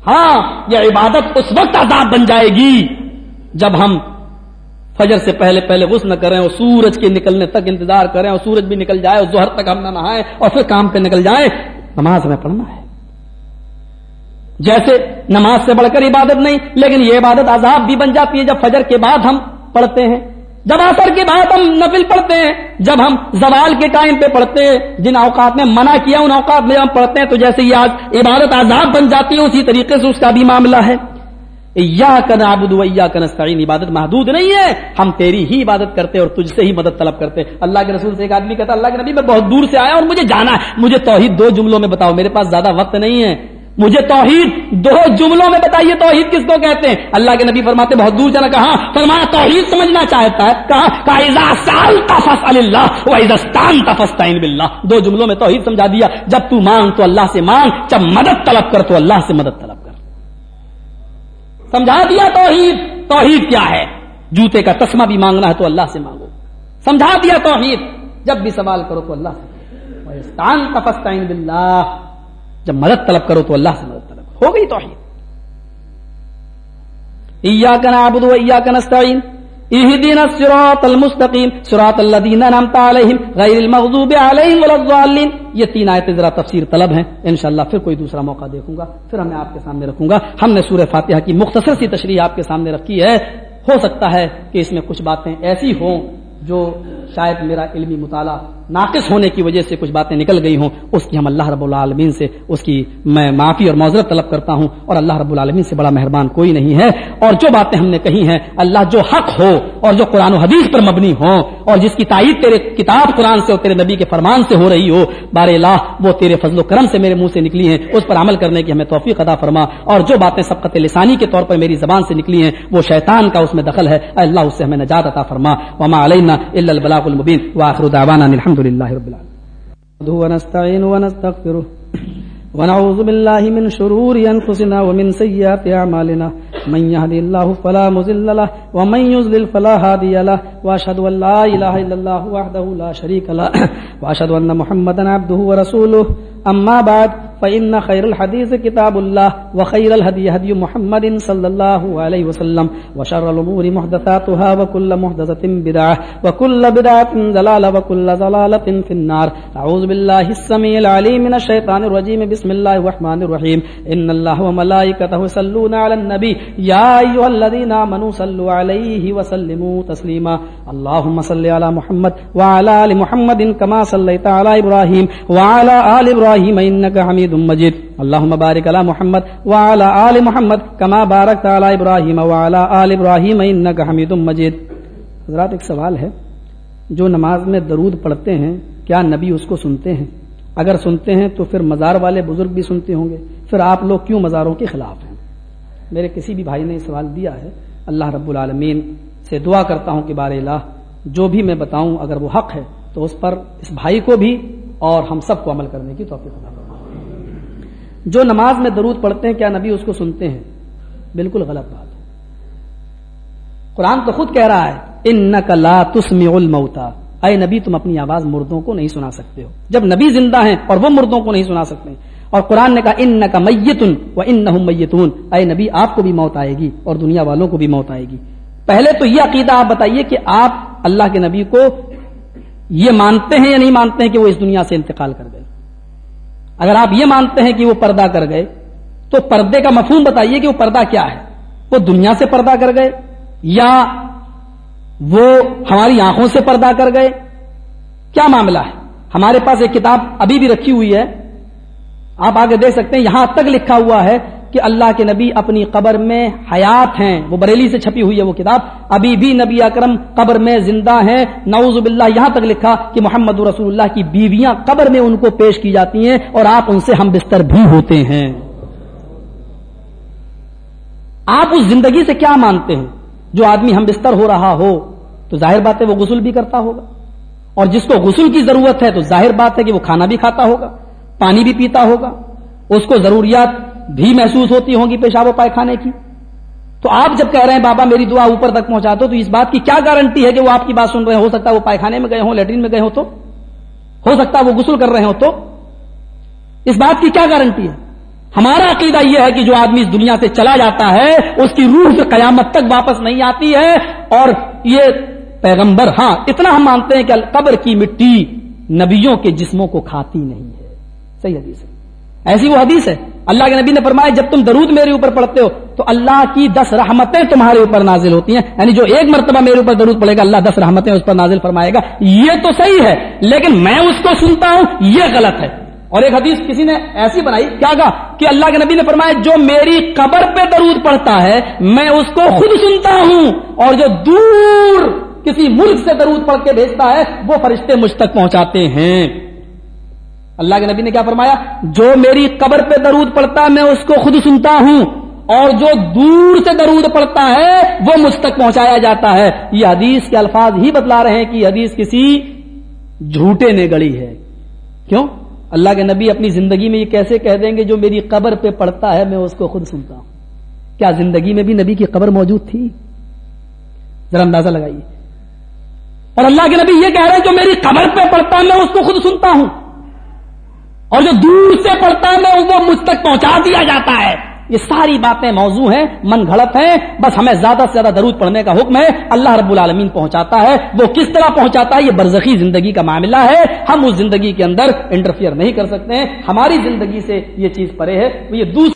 ہاں یہ عبادت اس وقت عذاب بن جائے گی جب ہم فجر سے پہلے پہلے غسل نہ کریں اور سورج کے نکلنے تک انتظار کریں اور سورج بھی نکل جائے اور ظہر تک ہم نہ نہائیں اور پھر کام پہ نکل جائیں۔ نماز ہمیں پڑھنا ہے۔ جیسے نماز سے بڑھ کر عبادت نہیں، لیکن یہ عبادت عذاب بھی بن جاتی ہے جب فجر کے بعد ہم پڑھتے ہیں۔ جب اثر کے بعد ہم نفل پڑھتے ہیں، جب ہم زوال کے ٹائم پہ پڑھتے ہیں، جن اوقات میں منع کیا ان اوقات میں ہم پڑھتے ہیں، تو جیسے یہ آج عبادت عذاب بن جاتی ہے، اسی طریقے سے اس کا بھی معاملہ ہے۔ یا کن آبد یا کنستعین عبادت محدود نہیں ہے۔ ہم تیری ہی عبادت کرتے اور تجھ سے ہی مدد طلب کرتے اللہ کے رسول سے ایک آدمی کہتا اللہ کے نبی میں بہت دور سے آیا اور مجھے جانا ہے۔ مجھے توحید دو جملوں میں بتاؤ، میرے پاس زیادہ وقت نہیں ہے۔ مجھے توحید، دو جملوں میں بتائیے توحید کس کو کہتے ہیں؟ اللہ کے نبی فرماتے، بہت دور جانا کہاں فرمایا، توحید سمجھنا چاہتا ہے، کہا تفس اللہ تفس بلّہ دو جملوں میں توحید سمجھا دیا، جب تو مانگ تو اللہ سے مانگ، جب مدد طلب کر تو اللہ سے مدد طلب کر۔ سمجھا دیا توحید؟ توحید کیا ہے؟ جوتے کا تسمہ بھی مانگنا ہے تو اللہ سے مانگو۔ سمجھا دیا توحید؟ جب بھی سوال کرو تو اللہ سے تفستین بلّہ جب مدد طلب کرو تو اللہ سے مدد طلب ہو گئی توحید۔ ایاک نعبد و ایاک نستعین۔ اهدنا الصراط المستقیم۔ صراط الذين انعمت عليهم غیر المغضوب عليهم ولا الضالين یہ تین آیتیں ذرا تفسیر طلب ہیں۔ انشاءاللہ پھر کوئی دوسرا موقع دیکھوں گا۔ پھر ہم آپ کے سامنے رکھوں گا۔ ہم نے سورہ فاتحہ کی مختصر سی تشریح آپ کے سامنے رکھی ہے۔ ہو سکتا ہے کہ اس میں کچھ باتیں ایسی ہوں جو شاید میرا علمی مطالعہ ناقص ہونے کی وجہ سے کچھ باتیں نکل گئی ہوں، اس کی ہم اللہ رب العالمین سے، اس کی میں معافی اور معذرت طلب کرتا ہوں، اور اللہ رب العالمین سے بڑا مہربان کوئی نہیں ہے۔ اور جو باتیں ہم نے کہی ہیں، اللہ جو حق ہو اور جو قرآن و حدیث پر مبنی ہو اور جس کی تائید تیرے کتاب قرآن سے اور تیرے نبی کے فرمان سے ہو رہی ہو، بار اللہ وہ تیرے فضل و کرم سے میرے منہ سے نکلی ہیں، اس پر عمل کرنے کی ہمیں توفیق ادا فرما۔ اور جو باتیں سبقت لسانی کے طور پر میری زبان سے نکلی ہیں، وہ شیطان کا اس میں دخل ہے اللہ اس سے ہمیں نجات عطا فرما۔ وما علینا الا البلاغ المبین واخر دعوانا الحمد لله رب العالمين ونستعين ونستغفره ونعوذ بالله من شرور أنفسنا ومن سيئات أعمالنا من يهدي الله فلا مزل له ومن يزلل فلا هادي له وأشهد أن لا إله إلا الله وحده لا شريك له وأشهد أن محمدا عبده ورسوله۔ أما بعد فإن خير الحديث كتاب الله وخير الهدي هدي محمد صلى الله عليه وسلم وشر الأمور محدثاتها وكل محدثة بدعة وكل بدعة ضلالة وكل ضلالة في النار أعوذ بالله السميع العليم من الشيطان الرجيم بسم الله الرحمن الرحيم إن الله وملائكته يصلون على النبي يا أيها الذين آمنوا صلوا عليه وسلموا تسليما اللهم صل على محمد وعلى آل محمد كما صليت على إبراهيم وعلى آل إبراهيم إنك حميد حمید مجید اللہ مبارک علی محمد وعلى آل محمد کما بارک علی ابراہیم وعلى آل ابراہیم انک حمید مجید حضرات، ایک سوال ہے. جو نماز میں درود پڑھتے ہیں، کیا نبی اس کو سنتے ہیں؟ اگر سنتے ہیں تو پھر مزار والے بزرگ بھی سنتے ہوں گے. پھر آپ لوگ کیوں مزاروں کے خلاف ہیں؟ میرے کسی بھی بھائی نے سوال دیا ہے. اللہ رب العالمین سے دعا کرتا ہوں کہ بار اللہ، جو بھی میں بتاؤں، اگر وہ حق ہے، تو اس پر اس بھائی کو بھی اور ہم سب کو عمل کرنے کی توفیق عطا جو نماز میں درود پڑھتے ہیں، کیا نبی اس کو سنتے ہیں؟ بالکل غلط بات ہے۔ قرآن تو خود کہہ رہا ہے ان لا تسمع الموتا اے نبی، تم اپنی آواز مردوں کو نہیں سنا سکتے ہو۔ جب نبی زندہ ہیں اور وہ مردوں کو نہیں سنا سکتے اور قرآن نے کہا ان کا میتن و ان میتون. اے نبی، آپ کو بھی موت آئے گی اور دنیا والوں کو بھی موت آئے گی۔ پہلے تو یہ عقیدہ آپ بتائیے کہ آپ اللہ کے نبی کو یہ مانتے ہیں یا نہیں مانتے ہیں کہ وہ اس دنیا سے انتقال کر گئے؟ اگر آپ یہ مانتے ہیں کہ وہ پردہ کر گئے، تو پردے کا مفہوم بتائیے کہ وہ پردہ کیا ہے؟ وہ دنیا سے پردہ کر گئے یا وہ ہماری آنکھوں سے پردہ کر گئے؟ کیا معاملہ ہے؟ ہمارے پاس ایک کتاب ابھی بھی رکھی ہوئی ہے۔ آپ آگے دیکھ سکتے ہیں، یہاں تک لکھا ہوا ہے کہ اللہ کے نبی اپنی قبر میں حیات ہیں۔ وہ بریلی سے چھپی ہوئی ہے وہ کتاب۔ ابھی بھی نبی اکرم قبر میں زندہ ہیں۔ نعوذ باللہ، یہاں تک لکھا کہ محمد رسول اللہ کی بیویاں قبر میں ان کو پیش کی جاتی ہیں اور آپ ان سے ہم بستر بھی ہوتے ہیں۔ آپ اس زندگی سے کیا مانتے ہیں؟ جو آدمی ہم بستر ہو رہا ہو، تو ظاہر بات ہے وہ غسل بھی کرتا ہوگا۔ اور جس کو غسل کی ضرورت ہے تو ظاہر بات ہے کہ وہ کھانا بھی کھاتا ہوگا، پانی بھی پیتا ہوگا۔ اس کو ضروریات بھی محسوس ہوتی ہوں گی پیشاب و پائخانے کی۔ تو آپ جب کہہ رہے ہیں بابا میری دعا اوپر تک پہنچا دو، تو اس بات کی کیا گارنٹی ہے کہ وہ آپ کی بات سن رہے ہو سکتا ہے وہ پائخانے میں گئے ہوں، لیٹرین میں گئے ہو تو؟ ہو سکتا ہے وہ غسل کر رہے ہو تو؟ اس بات کی کیا گارنٹی ہے؟ ہمارا عقیدہ یہ ہے کہ جو آدمی اس دنیا سے چلا جاتا ہے، اس کی روح سے قیامت تک واپس نہیں آتی ہے۔ اور یہ پیغمبر ہاں اتنا ہم مانتے ہیں کہ قبر کی مٹی نبیوں کے جسموں کو کھاتی نہیں ہے۔ صحیح حدیث ہے۔ ایسی وہ حدیث ہے۔ اللہ کے نبی نے فرمایا، جب تم درود میرے اوپر پڑھتے ہو، تو اللہ کی دس رحمتیں تمہارے اوپر نازل ہوتی ہیں۔ یعنی جو ایک مرتبہ میرے اوپر درود پڑے گا، اللہ دس رحمتیں اس پر نازل فرمائے گا۔ یہ تو صحیح ہے، لیکن میں اس کو سنتا ہوں، یہ غلط ہے۔ اور ایک حدیث کسی نے ایسی بنائی، کیا کہا؟ کہ اللہ کے نبی نے فرمایا، جو میری قبر پہ درود پڑتا ہے، میں اس کو خود سنتا ہوں۔ اور جو دور کسی ملک سے درود پڑھ کے بھیجتا ہے، وہ فرشتے مجھ تک پہنچاتے ہیں۔ اللہ کے نبی نے کیا فرمایا؟ جو میری قبر پہ درود پڑتا ہے، میں اس کو خود سنتا ہوں۔ اور جو دور سے درود پڑتا ہے، وہ مجھ تک پہنچایا جاتا ہے۔ یہ حدیث کے الفاظ ہی بتلا رہے ہیں کہ حدیث کسی جھوٹے نے گڑی ہے۔ کیوں؟ اللہ کے نبی اپنی زندگی میں یہ کیسے کہہ دیں گے، جو میری قبر پہ پڑتا ہے، میں اس کو خود سنتا ہوں۔ کیا زندگی میں بھی نبی کی قبر موجود تھی؟ ذرا اندازہ لگائیے۔ اور اللہ کے نبی یہ کہہ رہے ہیں، جو میری قبر پہ پڑتا ہے، میں اس کو خود سنتا ہوں۔ اور جو دور سے پڑتا ہے وہ مجھ تک پہنچا دیا جاتا ہے۔ یہ ساری باتیں موضوع ہیں، من گھڑت ہیں۔ بس ہمیں زیادہ سے زیادہ درود پڑھنے کا حکم ہے۔ اللہ رب العالمین پہنچاتا ہے۔ وہ کس طرح پہنچاتا ہے، یہ برزخی زندگی کا معاملہ ہے۔ ہم اس زندگی کے اندر انٹرفیئر نہیں کر سکتے۔ ہیں ہماری زندگی سے یہ چیز پرے ہے۔ وہ یہ دوسرے